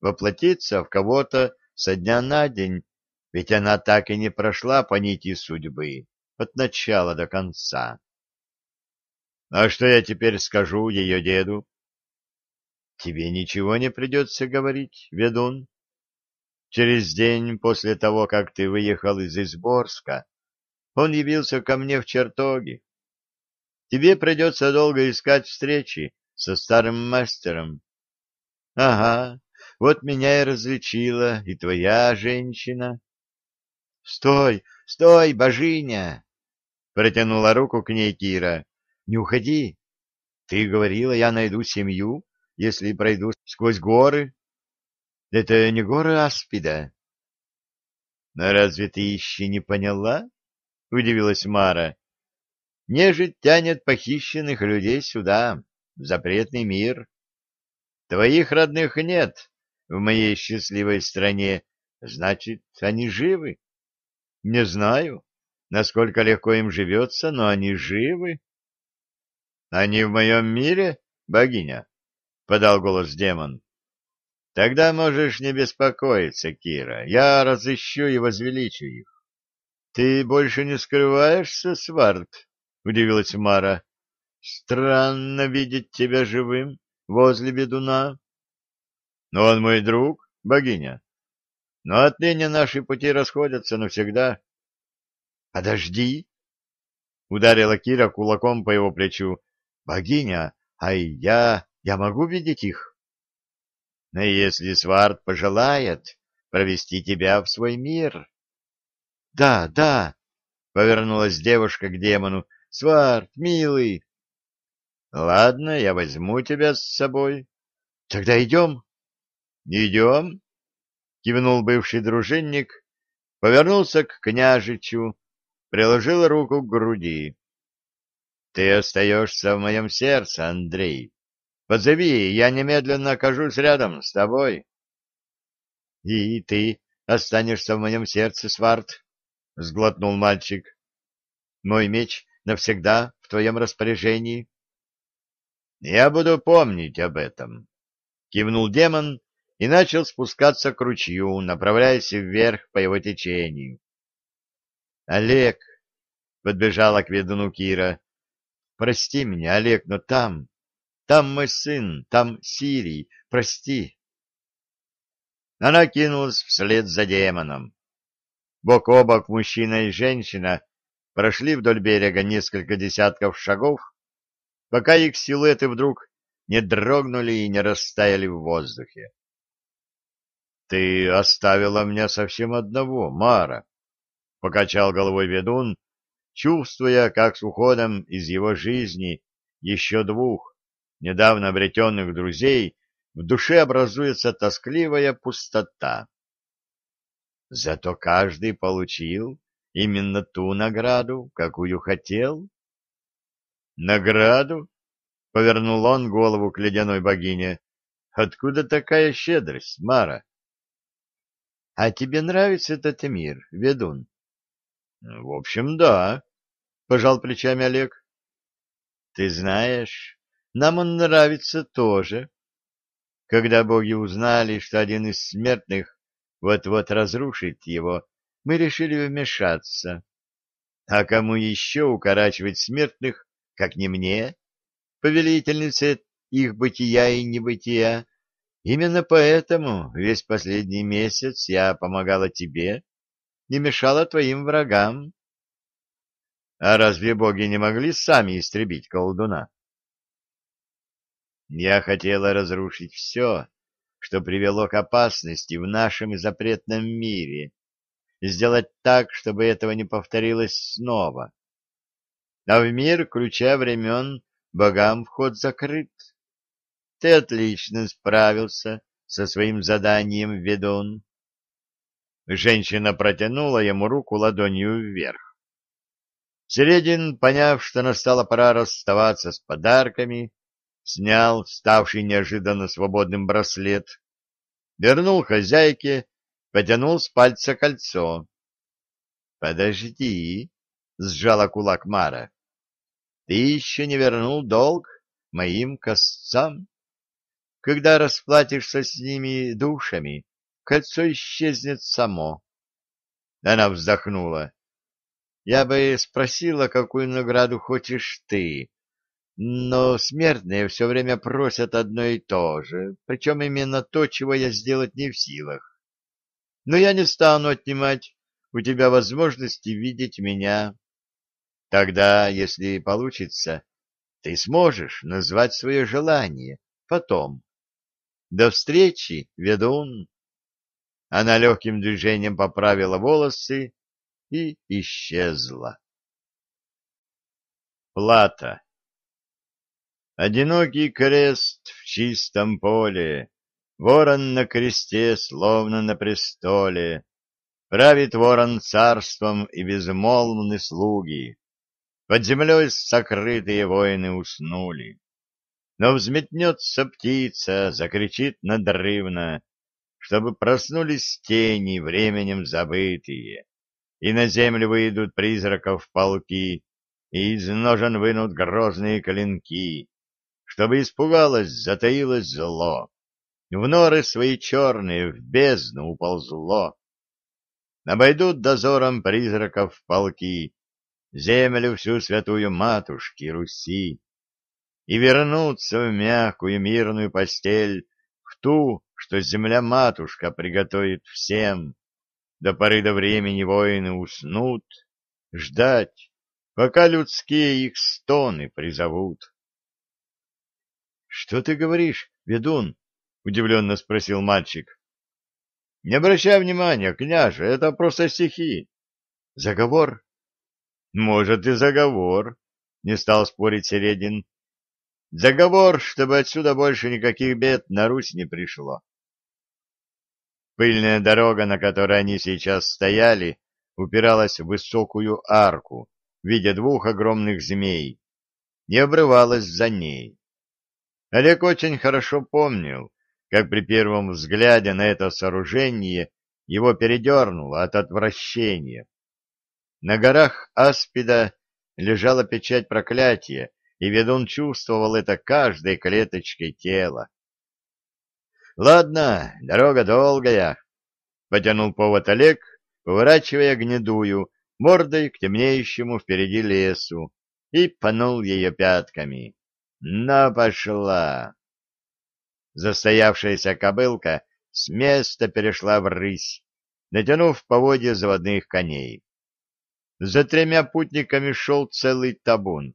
воплотится в кого-то со дня на день, ведь она так и не прошла по нити судьбы от начала до конца. А что я теперь скажу ее деду? Тебе ничего не придется говорить, ведун. Через день после того, как ты выехал из Изборска, он явился ко мне в чертоге. Тебе придется долго искать встречи со старым мастером. Ага, вот меня и различила и твоя женщина. Стой, стой, божиня! Протянула руку к ней Кира. «Не уходи. Ты говорила, я найду семью, если пройду сквозь горы. Это не горы Аспида». «Но разве ты еще не поняла?» — удивилась Мара. «Нежить тянет похищенных людей сюда, в запретный мир. Твоих родных нет в моей счастливой стране, значит, они живы. Не знаю, насколько легко им живется, но они живы. — Они в моем мире, богиня? — подал голос демон. — Тогда можешь не беспокоиться, Кира. Я разыщу и возвеличу их. — Ты больше не скрываешься, Сварт? — удивилась Мара. — Странно видеть тебя живым возле бедуна. — Но он мой друг, богиня. Но отныне наши пути расходятся навсегда. Подожди! — ударила Кира кулаком по его плечу. — Богиня, а я... я могу видеть их? — Но если Сварт пожелает провести тебя в свой мир... — Да, да! — повернулась девушка к демону. — Сварт, милый! — Ладно, я возьму тебя с собой. — Тогда идем? — Идем! — кивнул бывший дружинник, повернулся к княжичу приложил руку к груди. — Ты остаешься в моем сердце, Андрей. Позови, я немедленно окажусь рядом с тобой. — И ты останешься в моем сердце, Сварт, — сглотнул мальчик. — Мой меч навсегда в твоем распоряжении. — Я буду помнить об этом, — кивнул демон и начал спускаться к ручью, направляясь вверх по его течению. «Олег!» — подбежала к ведуну Кира. «Прости меня, Олег, но там, там мой сын, там Сирий, прости!» Она кинулась вслед за демоном. Бок о бок мужчина и женщина прошли вдоль берега несколько десятков шагов, пока их силуэты вдруг не дрогнули и не растаяли в воздухе. — Ты оставила меня совсем одного, Мара, — покачал головой ведун, чувствуя, как с уходом из его жизни еще двух недавно обретенных друзей в душе образуется тоскливая пустота. Зато каждый получил именно ту награду, какую хотел. Награду? Повернул он голову к ледяной богине. Откуда такая щедрость, Мара? А тебе нравится этот мир, ведун? В общем, да, пожал плечами Олег. Ты знаешь, нам он нравится тоже. Когда боги узнали, что один из смертных вот-вот разрушит его, мы решили вмешаться. А кому еще укорачивать смертных, как не мне, повелительнице их бытия и небытия? Именно поэтому весь последний месяц я помогала тебе, не мешала твоим врагам. А разве боги не могли сами истребить колдуна? Я хотела разрушить все, что привело к опасности в нашем запретном мире, сделать так, чтобы этого не повторилось снова. А в мир ключа времен богам вход закрыт. Ты отлично справился со своим заданием, ведун. Женщина протянула ему руку ладонью вверх. Середин, поняв, что настала пора расставаться с подарками, снял ставший неожиданно свободным браслет, вернул хозяйке, потянул с пальца кольцо. — Подожди, — сжала кулак Мара, — ты еще не вернул долг моим косцам. Когда расплатишься с ними душами, кольцо исчезнет само. Она вздохнула. — Я бы спросила, какую награду хочешь ты, но смертные все время просят одно и то же, причем именно то, чего я сделать не в силах. Но я не стану отнимать у тебя возможности видеть меня. Тогда, если получится, ты сможешь назвать свое желание потом. До встречи, ведун. Она легким движением поправила волосы и исчезла. Плата Одинокий крест в чистом поле, Ворон на кресте, словно на престоле, Правит ворон царством и безмолвны слуги. Под землей сокрытые воины уснули. Но взметнется птица, закричит надрывно, Чтобы проснулись тени, временем забытые, И на землю выйдут призраков полки, И из ножен вынут грозные клинки чтобы испугалось, затаилось зло. В норы свои черные, в бездну уползло. Обойдут дозором призраков полки, землю всю святую матушки Руси, и вернутся в мягкую мирную постель, в ту, что земля-матушка приготовит всем. До поры до времени воины уснут, ждать, пока людские их стоны призовут. Что ты говоришь, ведун? удивленно спросил мальчик. Не обращай внимания, княже, это просто стихи. Заговор? Может и заговор, не стал спорить Середин. Заговор, чтобы отсюда больше никаких бед на Русь не пришло. Пыльная дорога, на которой они сейчас стояли, упиралась в высокую арку в виде двух огромных змей и обрывалась за ней. Олег очень хорошо помнил, как при первом взгляде на это сооружение его передернуло от отвращения. На горах Аспида лежала печать проклятия, и ведун чувствовал это каждой клеточкой тела. Ладно, дорога долгая, — потянул повод Олег, поворачивая гнедую мордой к темнеющему впереди лесу и панул ее пятками. На пошла! Застоявшаяся кобылка с места перешла в рысь, натянув поводья заводных коней. За тремя путниками шел целый табун,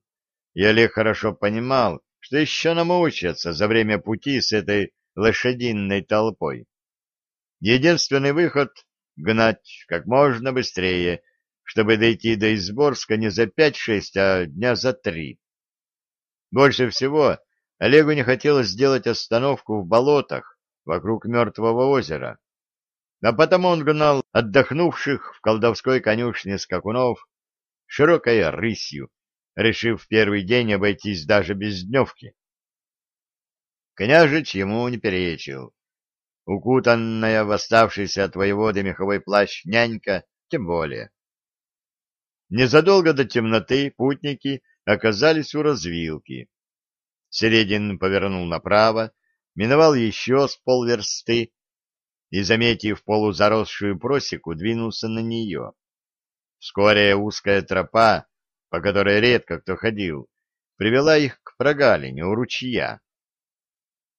и Олег хорошо понимал, что еще намучается за время пути с этой лошадиной толпой. Единственный выход — гнать как можно быстрее, чтобы дойти до Изборска не за пять-шесть, а дня за три. Больше всего Олегу не хотелось сделать остановку в болотах вокруг мертвого озера, а потому он гнал отдохнувших в колдовской конюшне скакунов широкой рысью, решив в первый день обойтись даже без дневки. Княжич ему не перечил. Укутанная в оставшийся от воеводы меховой плащ нянька тем более. Незадолго до темноты путники оказались у развилки. Середин повернул направо, миновал еще с полверсты и, заметив полузаросшую просеку, двинулся на нее. Вскоре узкая тропа, по которой редко кто ходил, привела их к прогалине у ручья.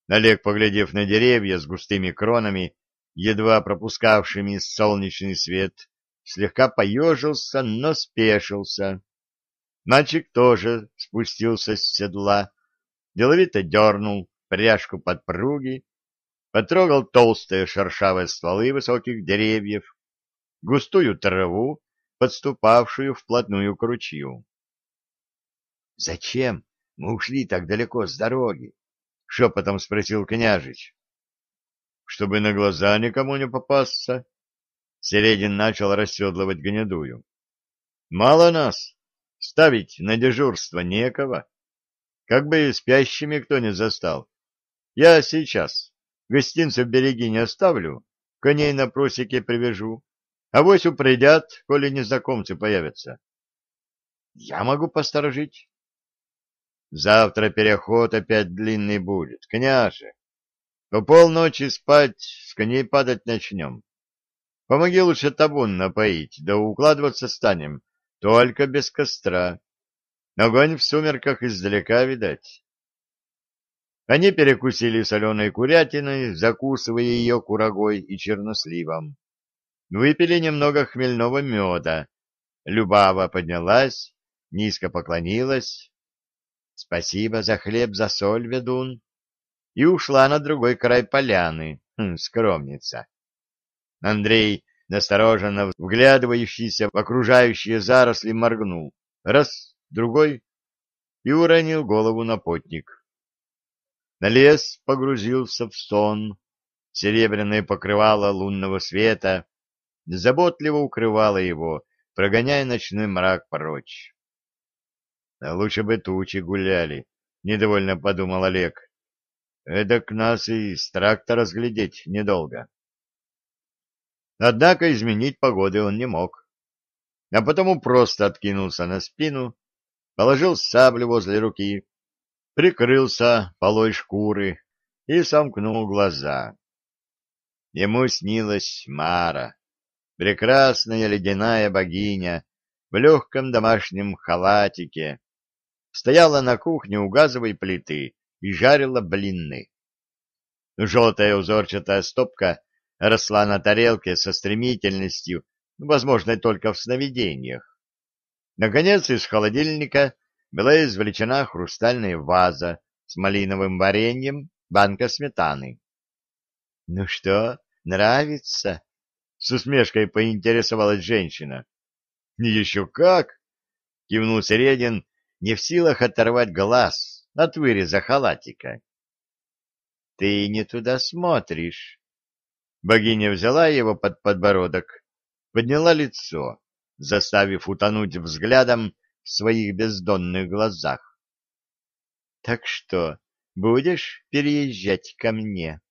Олег, поглядев на деревья с густыми кронами, едва пропускавшими солнечный свет, слегка поежился, но спешился. Мальчик тоже спустился с седла, деловито дернул пряжку подпруги, потрогал толстые шершавые стволы высоких деревьев, густую траву, подступавшую вплотную к ручью. — Зачем мы ушли так далеко с дороги? — шепотом спросил княжич. — Чтобы на глаза никому не попасться. Середин начал расседлывать гнедую. — Мало нас, ставить на дежурство некого. Как бы спящими кто не застал. Я сейчас гостинцев береги не оставлю, коней на просеке привяжу. А вось упредят, коли незнакомцы появятся. Я могу посторожить. Завтра переход опять длинный будет, княже. По полночи спать, с коней падать начнем. Помоги лучше табун напоить, да укладываться станем, только без костра. Огонь в сумерках издалека видать. Они перекусили соленой курятиной, закусывая ее курагой и черносливом. Выпили немного хмельного меда. Любава поднялась, низко поклонилась. Спасибо за хлеб, за соль, ведун. И ушла на другой край поляны, хм, скромница. Андрей, настороженно вглядывающийся в окружающие заросли, моргнул. Раз, другой, и уронил голову на потник. На лес погрузился в сон. Серебряное покрывало лунного света заботливо укрывало его, прогоняя ночной мрак прочь. А лучше бы тучи гуляли, — недовольно подумал Олег. Эдак нас и с тракта разглядеть недолго. Однако изменить погоды он не мог, а потому просто откинулся на спину, положил саблю возле руки, прикрылся полой шкуры и сомкнул глаза. Ему снилась Мара прекрасная ледяная богиня в легком домашнем халатике, стояла на кухне у газовой плиты и жарила блины. Желтая узорчатая стопка росла на тарелке со стремительностью, возможной только в сновидениях. Наконец из холодильника была извлечена хрустальная ваза с малиновым вареньем, банка сметаны. — Ну что, нравится? С усмешкой поинтересовалась женщина. — Еще как! — кивнул Середин, не в силах оторвать глаз от выреза халатика. — Ты не туда смотришь. Богиня взяла его под подбородок, подняла лицо, заставив утонуть взглядом в своих бездонных глазах. — Так что, будешь переезжать ко мне?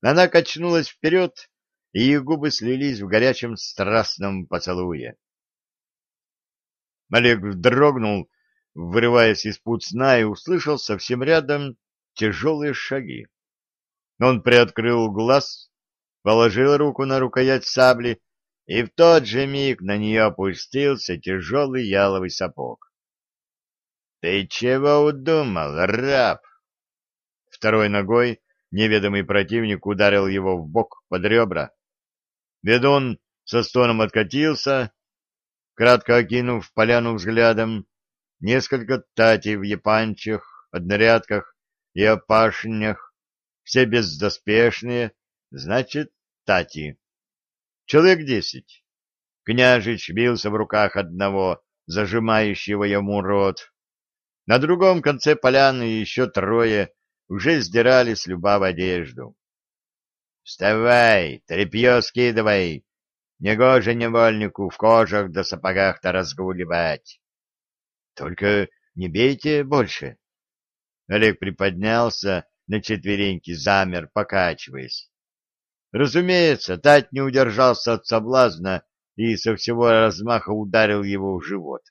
Она качнулась вперед, и их губы слились в горячем страстном поцелуе. Олег вздрогнул, вырываясь из пут сна, и услышал совсем рядом тяжелые шаги. Он приоткрыл глаз, положил руку на рукоять сабли, и в тот же миг на нее опустился тяжелый яловый сапог. — Ты чего удумал, раб? Второй ногой неведомый противник ударил его в бок под ребра. Ведун со стоном откатился, кратко окинув поляну взглядом, несколько татей в япанчах, однорядках и опашнях, все бездоспешные, значит, тати. Человек десять. Княжич бился в руках одного, зажимающего ему рот. На другом конце поляны еще трое уже сдирали с любав одежду. — Вставай, тряпье скидывай, негоже невольнику в кожах да сапогах-то разгуливать. — Только не бейте больше. Олег приподнялся на четвереньки, замер, покачиваясь. Разумеется, Тать не удержался от соблазна и со всего размаха ударил его в живот.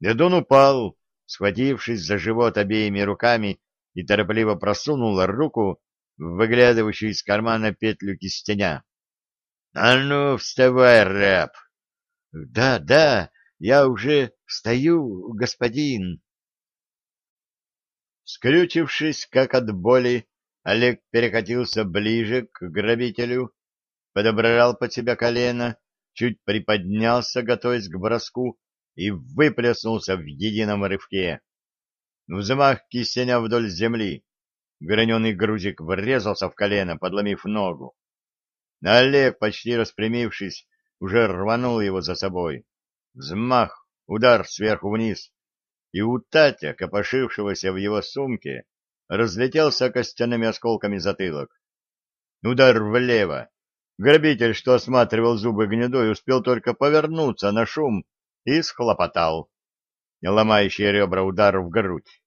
Дедун упал, схватившись за живот обеими руками, и торопливо просунул руку в выглядывающую из кармана петлю кистеня. — А ну, вставай, рэп! — Да, да, я уже встаю, господин. Скрючившись, как от боли, Олег перекатился ближе к грабителю, подобрал под себя колено, чуть приподнялся, готовясь к броску, и выплеснулся в едином рывке. Взмах кистеня вдоль земли. Граненый грузик врезался в колено, подломив ногу. Олег, почти распрямившись, уже рванул его за собой. Взмах, удар сверху вниз, и у Татя, копошившегося в его сумке, разлетелся костяными осколками затылок. Удар влево. Грабитель, что осматривал зубы гнедой, успел только повернуться на шум и схлопотал. Ломающий ребра удар в грудь.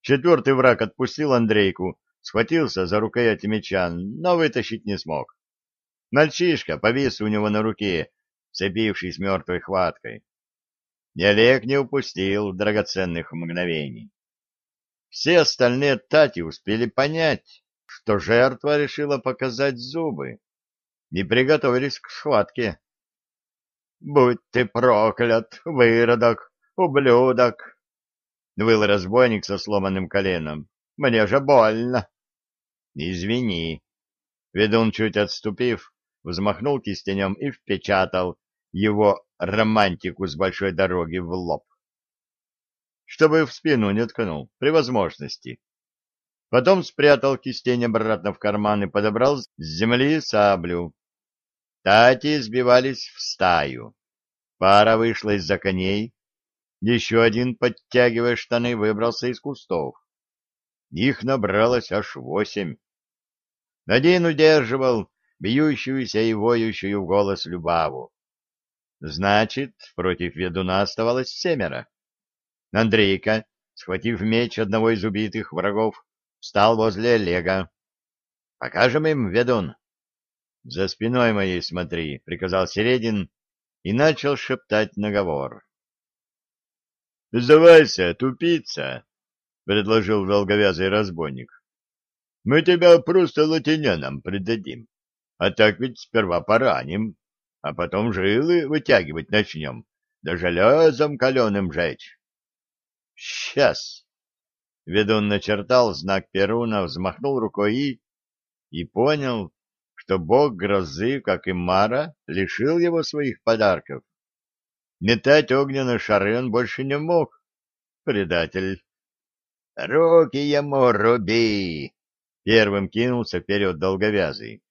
Четвертый враг отпустил Андрейку, схватился за рукоять меча, но вытащить не смог. Мальчишка повис у него на руке, цепившись мертвой хваткой. И Олег не упустил драгоценных мгновений. Все остальные тати успели понять, что жертва решила показать зубы, и приготовились к схватке. — Будь ты проклят, выродок, ублюдок! — выл разбойник со сломанным коленом. — Мне же больно! — Извини. Ведун, чуть отступив, взмахнул кистенем и впечатал его романтику с большой дороги в лоб чтобы в спину не ткнул, при возможности. Потом спрятал кистень обратно в карман и подобрал с земли саблю. Тати сбивались в стаю. Пара вышла из-за коней. Еще один, подтягивая штаны, выбрался из кустов. Их набралось аж восемь. Один удерживал бьющуюся и воющую в голос Любаву. Значит, против ведуна оставалось семеро. Андрейка, схватив меч одного из убитых врагов, встал возле Олега. — Покажем им, ведун. — За спиной моей смотри, — приказал Середин и начал шептать наговор. — Сдавайся, тупица, — предложил долговязый разбойник. — Мы тебя просто латинянам предадим, а так ведь сперва пораним, а потом жилы вытягивать начнем, да железом каленым жечь. Сейчас. Ведун начертал знак Перуна, взмахнул рукой и... и понял, что бог грозы, как и Мара, лишил его своих подарков. Метать огненные шары он больше не мог. Предатель. «Руки ему руби!» Первым кинулся вперед долговязый.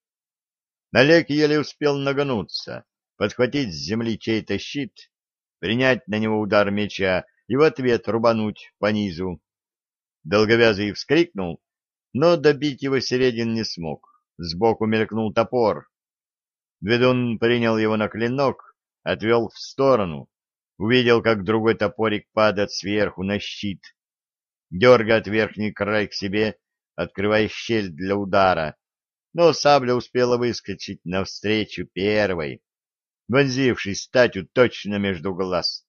Налег еле успел нагнуться, подхватить с земли чей-то щит, принять на него удар меча и в ответ рубануть по низу. Долговязый вскрикнул, но добить его Середин не смог. Сбоку мелькнул топор. Ведун принял его на клинок, отвел в сторону, увидел, как другой топорик падает сверху на щит, дергает верхний край к себе, открывая щель для удара, но сабля успела выскочить навстречу первой, вонзившись статью точно между глаз.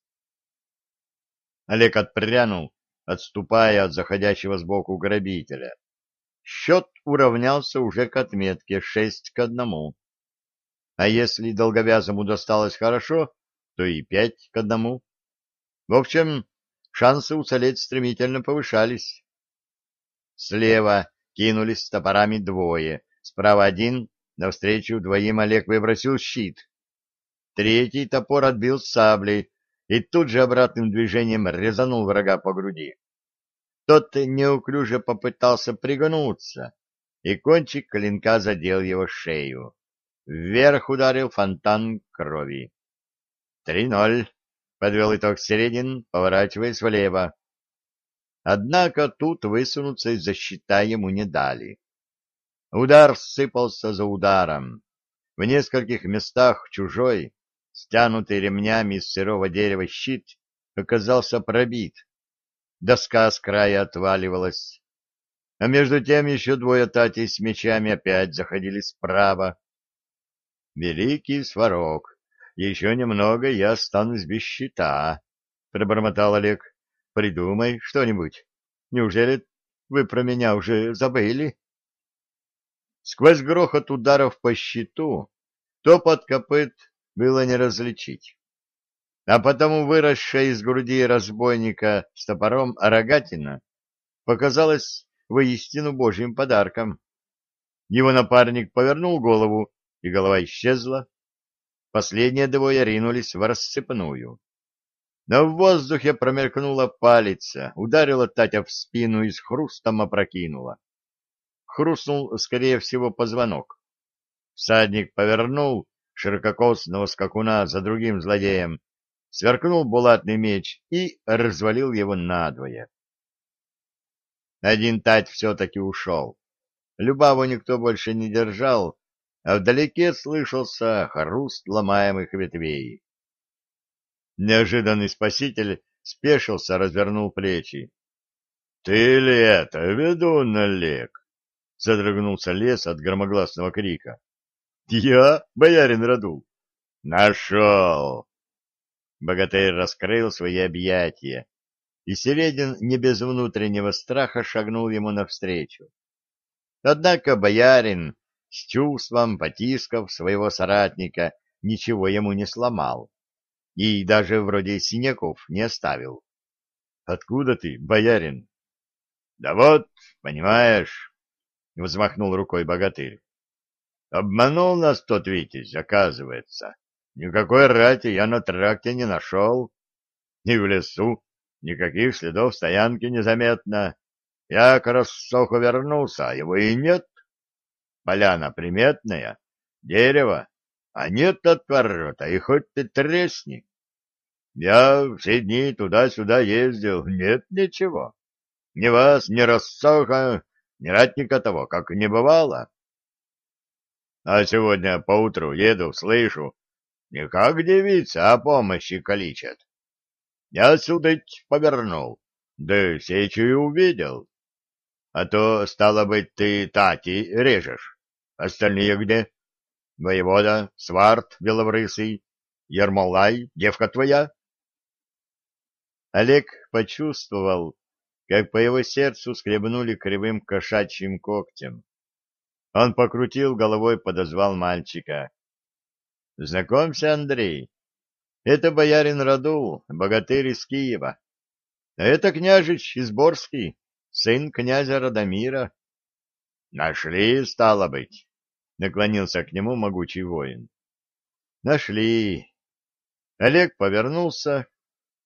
Олег отпрянул, отступая от заходящего сбоку грабителя. счет уравнялся уже к отметке шесть к одному. А если долговязому досталось хорошо, то и пять к одному. В общем, шансы уцелеть стремительно повышались. Слева кинулись с топорами двое, справа один, навстречу двоим Олег выбросил щит. Третий топор отбил саблей и тут же обратным движением резанул врага по груди. Тот неуклюже попытался пригнуться, и кончик клинка задел его шею. Вверх ударил фонтан крови. «Три ноль», — подвел итог Середин, поворачиваясь влево. Однако тут высунуться из-за щита ему не дали. Удар сыпался за ударом. В нескольких местах чужой, стянутый ремнями из сырого дерева щит, оказался пробит доска с края отваливалась. А между тем еще двое татей с мечами опять заходили справа. Великий сварог, еще немного я останусь без щита, — пробормотал Олег. — Придумай что-нибудь. Неужели вы про меня уже забыли? Сквозь грохот ударов по щиту топот копыт было не различить а потому выросшая из груди разбойника с топором рогатина показалась воистину божьим подарком. Его напарник повернул голову, и голова исчезла. Последние двое ринулись в рассыпную. Но в воздухе промелькнула палица, ударила Татя в спину и с хрустом опрокинула. Хрустнул, скорее всего, позвонок. Всадник повернул ширококосного скакуна за другим злодеем, сверкнул булатный меч и развалил его надвое. Один тать все-таки ушел. Любаву никто больше не держал, а вдалеке слышался хруст ломаемых ветвей. Неожиданный спаситель спешился, развернул плечи. — Ты ли это, ведун Олег? — задрогнулся лес от громогласного крика. — Я, боярин Радул. — Нашел! Богатырь раскрыл свои объятия, и Середин не без внутреннего страха шагнул ему навстречу. Однако боярин, с чувством потискав своего соратника, ничего ему не сломал и даже вроде синяков не оставил. — Откуда ты, боярин? — Да вот, понимаешь, — взмахнул рукой богатырь. — Обманул нас тот Витязь, оказывается. Никакой рати я на тракте не нашел. Ни в лесу, никаких следов стоянки незаметно. Я к рассоху вернулся, а его и нет. Поляна приметная, дерево, а нет отворота, и хоть ты тресни. Я все дни туда-сюда ездил, нет ничего. Ни вас, ни рассоха, ни ратника того, как не бывало. А сегодня поутру еду, слышу, не как девица, а помощи количат. Я сюда повернул, да сечу и увидел. А то, стало быть, ты тати режешь. Остальные где? Воевода, сварт белобрысый, Ермолай, девка твоя? Олег почувствовал, как по его сердцу скребнули кривым кошачьим когтем. Он покрутил головой, подозвал мальчика. Знакомься, Андрей. Это боярин Радул, богатырь из Киева. А это княжич Изборский, сын князя Радомира. Нашли, стало быть, наклонился к нему могучий воин. Нашли. Олег повернулся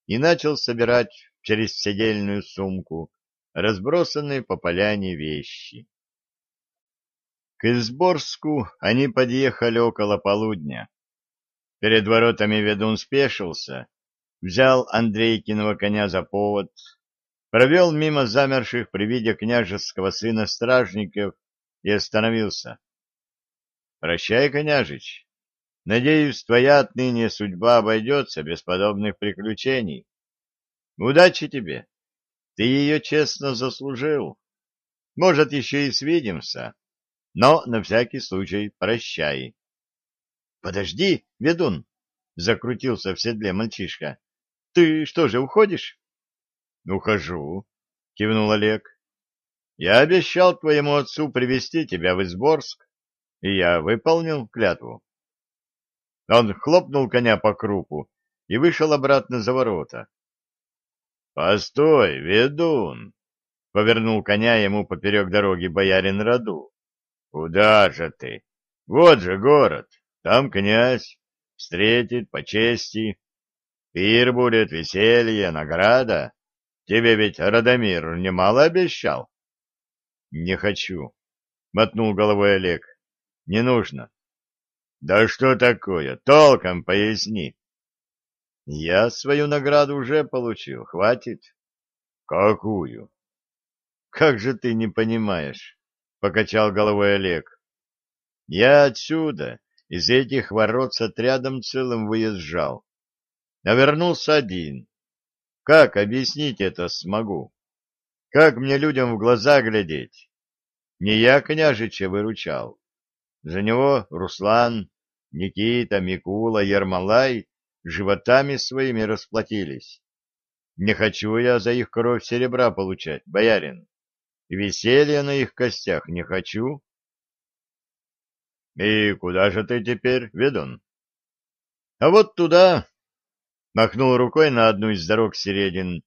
и начал собирать через седельную сумку разбросанные по поляне вещи. К Изборску они подъехали около полудня. Перед воротами ведун спешился, взял Андрейкиного коня за повод, провел мимо замерших при виде княжеского сына стражников и остановился. — Прощай, княжич. Надеюсь, твоя отныне судьба обойдется без подобных приключений. Удачи тебе. Ты ее честно заслужил. Может, еще и свидимся, но на всякий случай прощай. Подожди, ведун, закрутился в седле мальчишка. Ты что же, уходишь? Ухожу, кивнул Олег. Я обещал твоему отцу привести тебя в Изборск, и я выполнил клятву. Он хлопнул коня по крупу и вышел обратно за ворота. — Постой, ведун! — повернул коня ему поперек дороги боярин Раду. — Куда же ты? Вот же город, там князь, встретит по чести. Пир будет, веселье, награда. Тебе ведь Радомир немало обещал? — Не хочу, — мотнул головой Олег. — Не нужно. — Да что такое? Толком поясни. Я свою награду уже получил, хватит. Какую? Как же ты не понимаешь? Покачал головой Олег. Я отсюда, из этих ворот с отрядом целым выезжал. А вернулся один. Как объяснить это смогу? Как мне людям в глаза глядеть? Не я княжича выручал. За него Руслан, Никита, Микула, Ермолай животами своими расплатились. Не хочу я за их кровь серебра получать, боярин. И веселья на их костях не хочу. И куда же ты теперь, ведун? А вот туда, махнул рукой на одну из дорог Середин.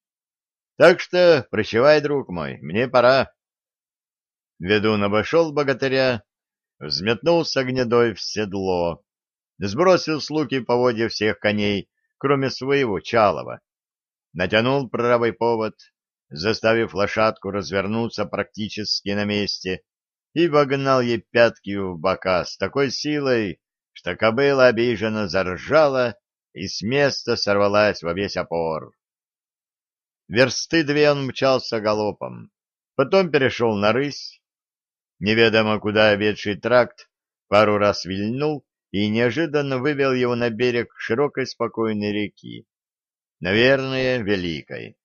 Так что прощавай, друг мой, мне пора. Ведун обошел богатыря, взметнулся гнедой в седло сбросил с луки поводья всех коней, кроме своего Чалова, натянул правый повод, заставив лошадку развернуться практически на месте, и вогнал ей пятки в бока с такой силой, что кобыла обиженно заржала и с места сорвалась во весь опор. Версты две он мчался галопом, потом перешел на рысь, неведомо куда ведший тракт пару раз вильнул и неожиданно вывел его на берег широкой спокойной реки, наверное, великой.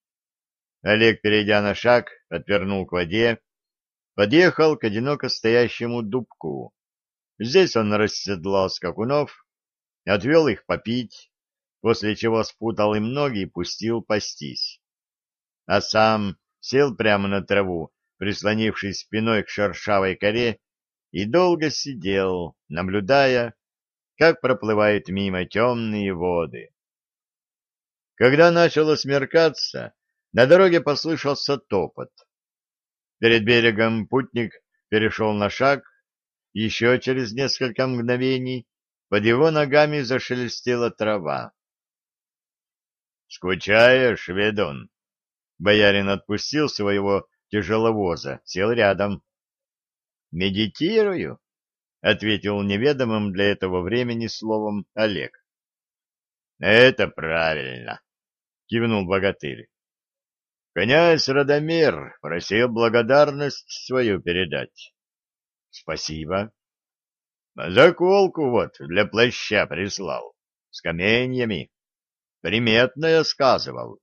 Олег, перейдя на шаг, отвернул к воде, подъехал к одиноко стоящему дубку. Здесь он расседлал скакунов, отвел их попить, после чего спутал им ноги и пустил пастись. А сам сел прямо на траву, прислонившись спиной к шершавой коре, и долго сидел, наблюдая, как проплывают мимо темные воды. Когда начало смеркаться, на дороге послышался топот. Перед берегом путник перешел на шаг, еще через несколько мгновений под его ногами зашелестела трава. — Скучаешь, ведун? Боярин отпустил своего тяжеловоза, сел рядом. — Медитирую, — ответил неведомым для этого времени словом Олег. — Это правильно, — кивнул богатырь. — Князь Радомир просил благодарность свою передать. — Спасибо. — Заколку вот для плаща прислал, с каменьями. Приметная сказывал.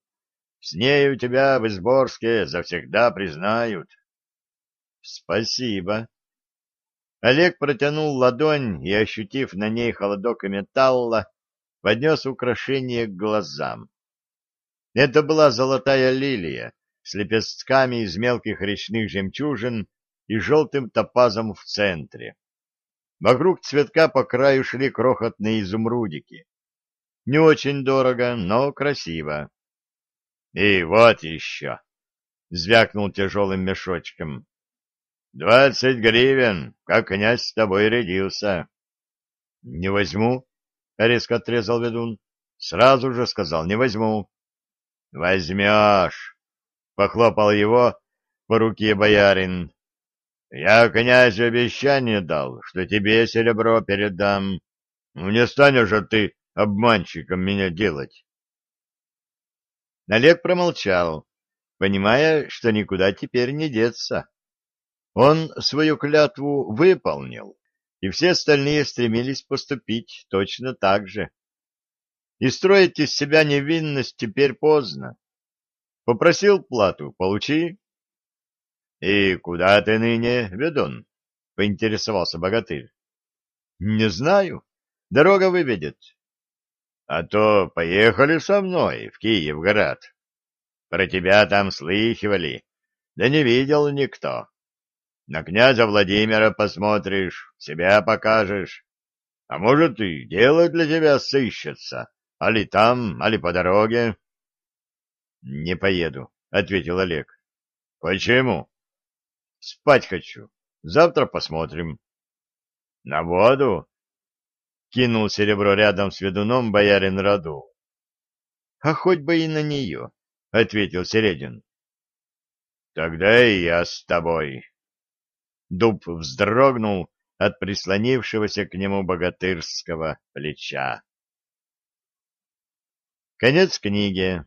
С ней у тебя в Изборске завсегда признают. — Спасибо, Олег протянул ладонь и, ощутив на ней холодок и металла, поднес украшение к глазам. Это была золотая лилия с лепестками из мелких речных жемчужин и желтым топазом в центре. Вокруг цветка по краю шли крохотные изумрудики. Не очень дорого, но красиво. — И вот еще! — звякнул тяжелым мешочком. Двадцать гривен, как князь с тобой рядился. — Не возьму, — резко отрезал ведун. — Сразу же сказал, не возьму. — Возьмешь, — похлопал его по руке боярин. — Я князю обещание дал, что тебе серебро передам. Не станешь же ты обманщиком меня делать. Олег промолчал, понимая, что никуда теперь не деться. Он свою клятву выполнил, и все остальные стремились поступить точно так же. И строить из себя невинность теперь поздно. Попросил плату — получи. — И куда ты ныне, ведун? — поинтересовался богатырь. — Не знаю. Дорога выведет. — А то поехали со мной в Киевград. Про тебя там слыхивали. Да не видел никто. На князя Владимира посмотришь, себя покажешь. А может, и дело для тебя сыщется, али там, али по дороге. — Не поеду, — ответил Олег. — Почему? — Спать хочу. Завтра посмотрим. — На воду? — кинул серебро рядом с ведуном боярин Раду. — А хоть бы и на нее, — ответил Середин. — Тогда и я с тобой. Дуб вздрогнул от прислонившегося к нему богатырского плеча. Конец книги.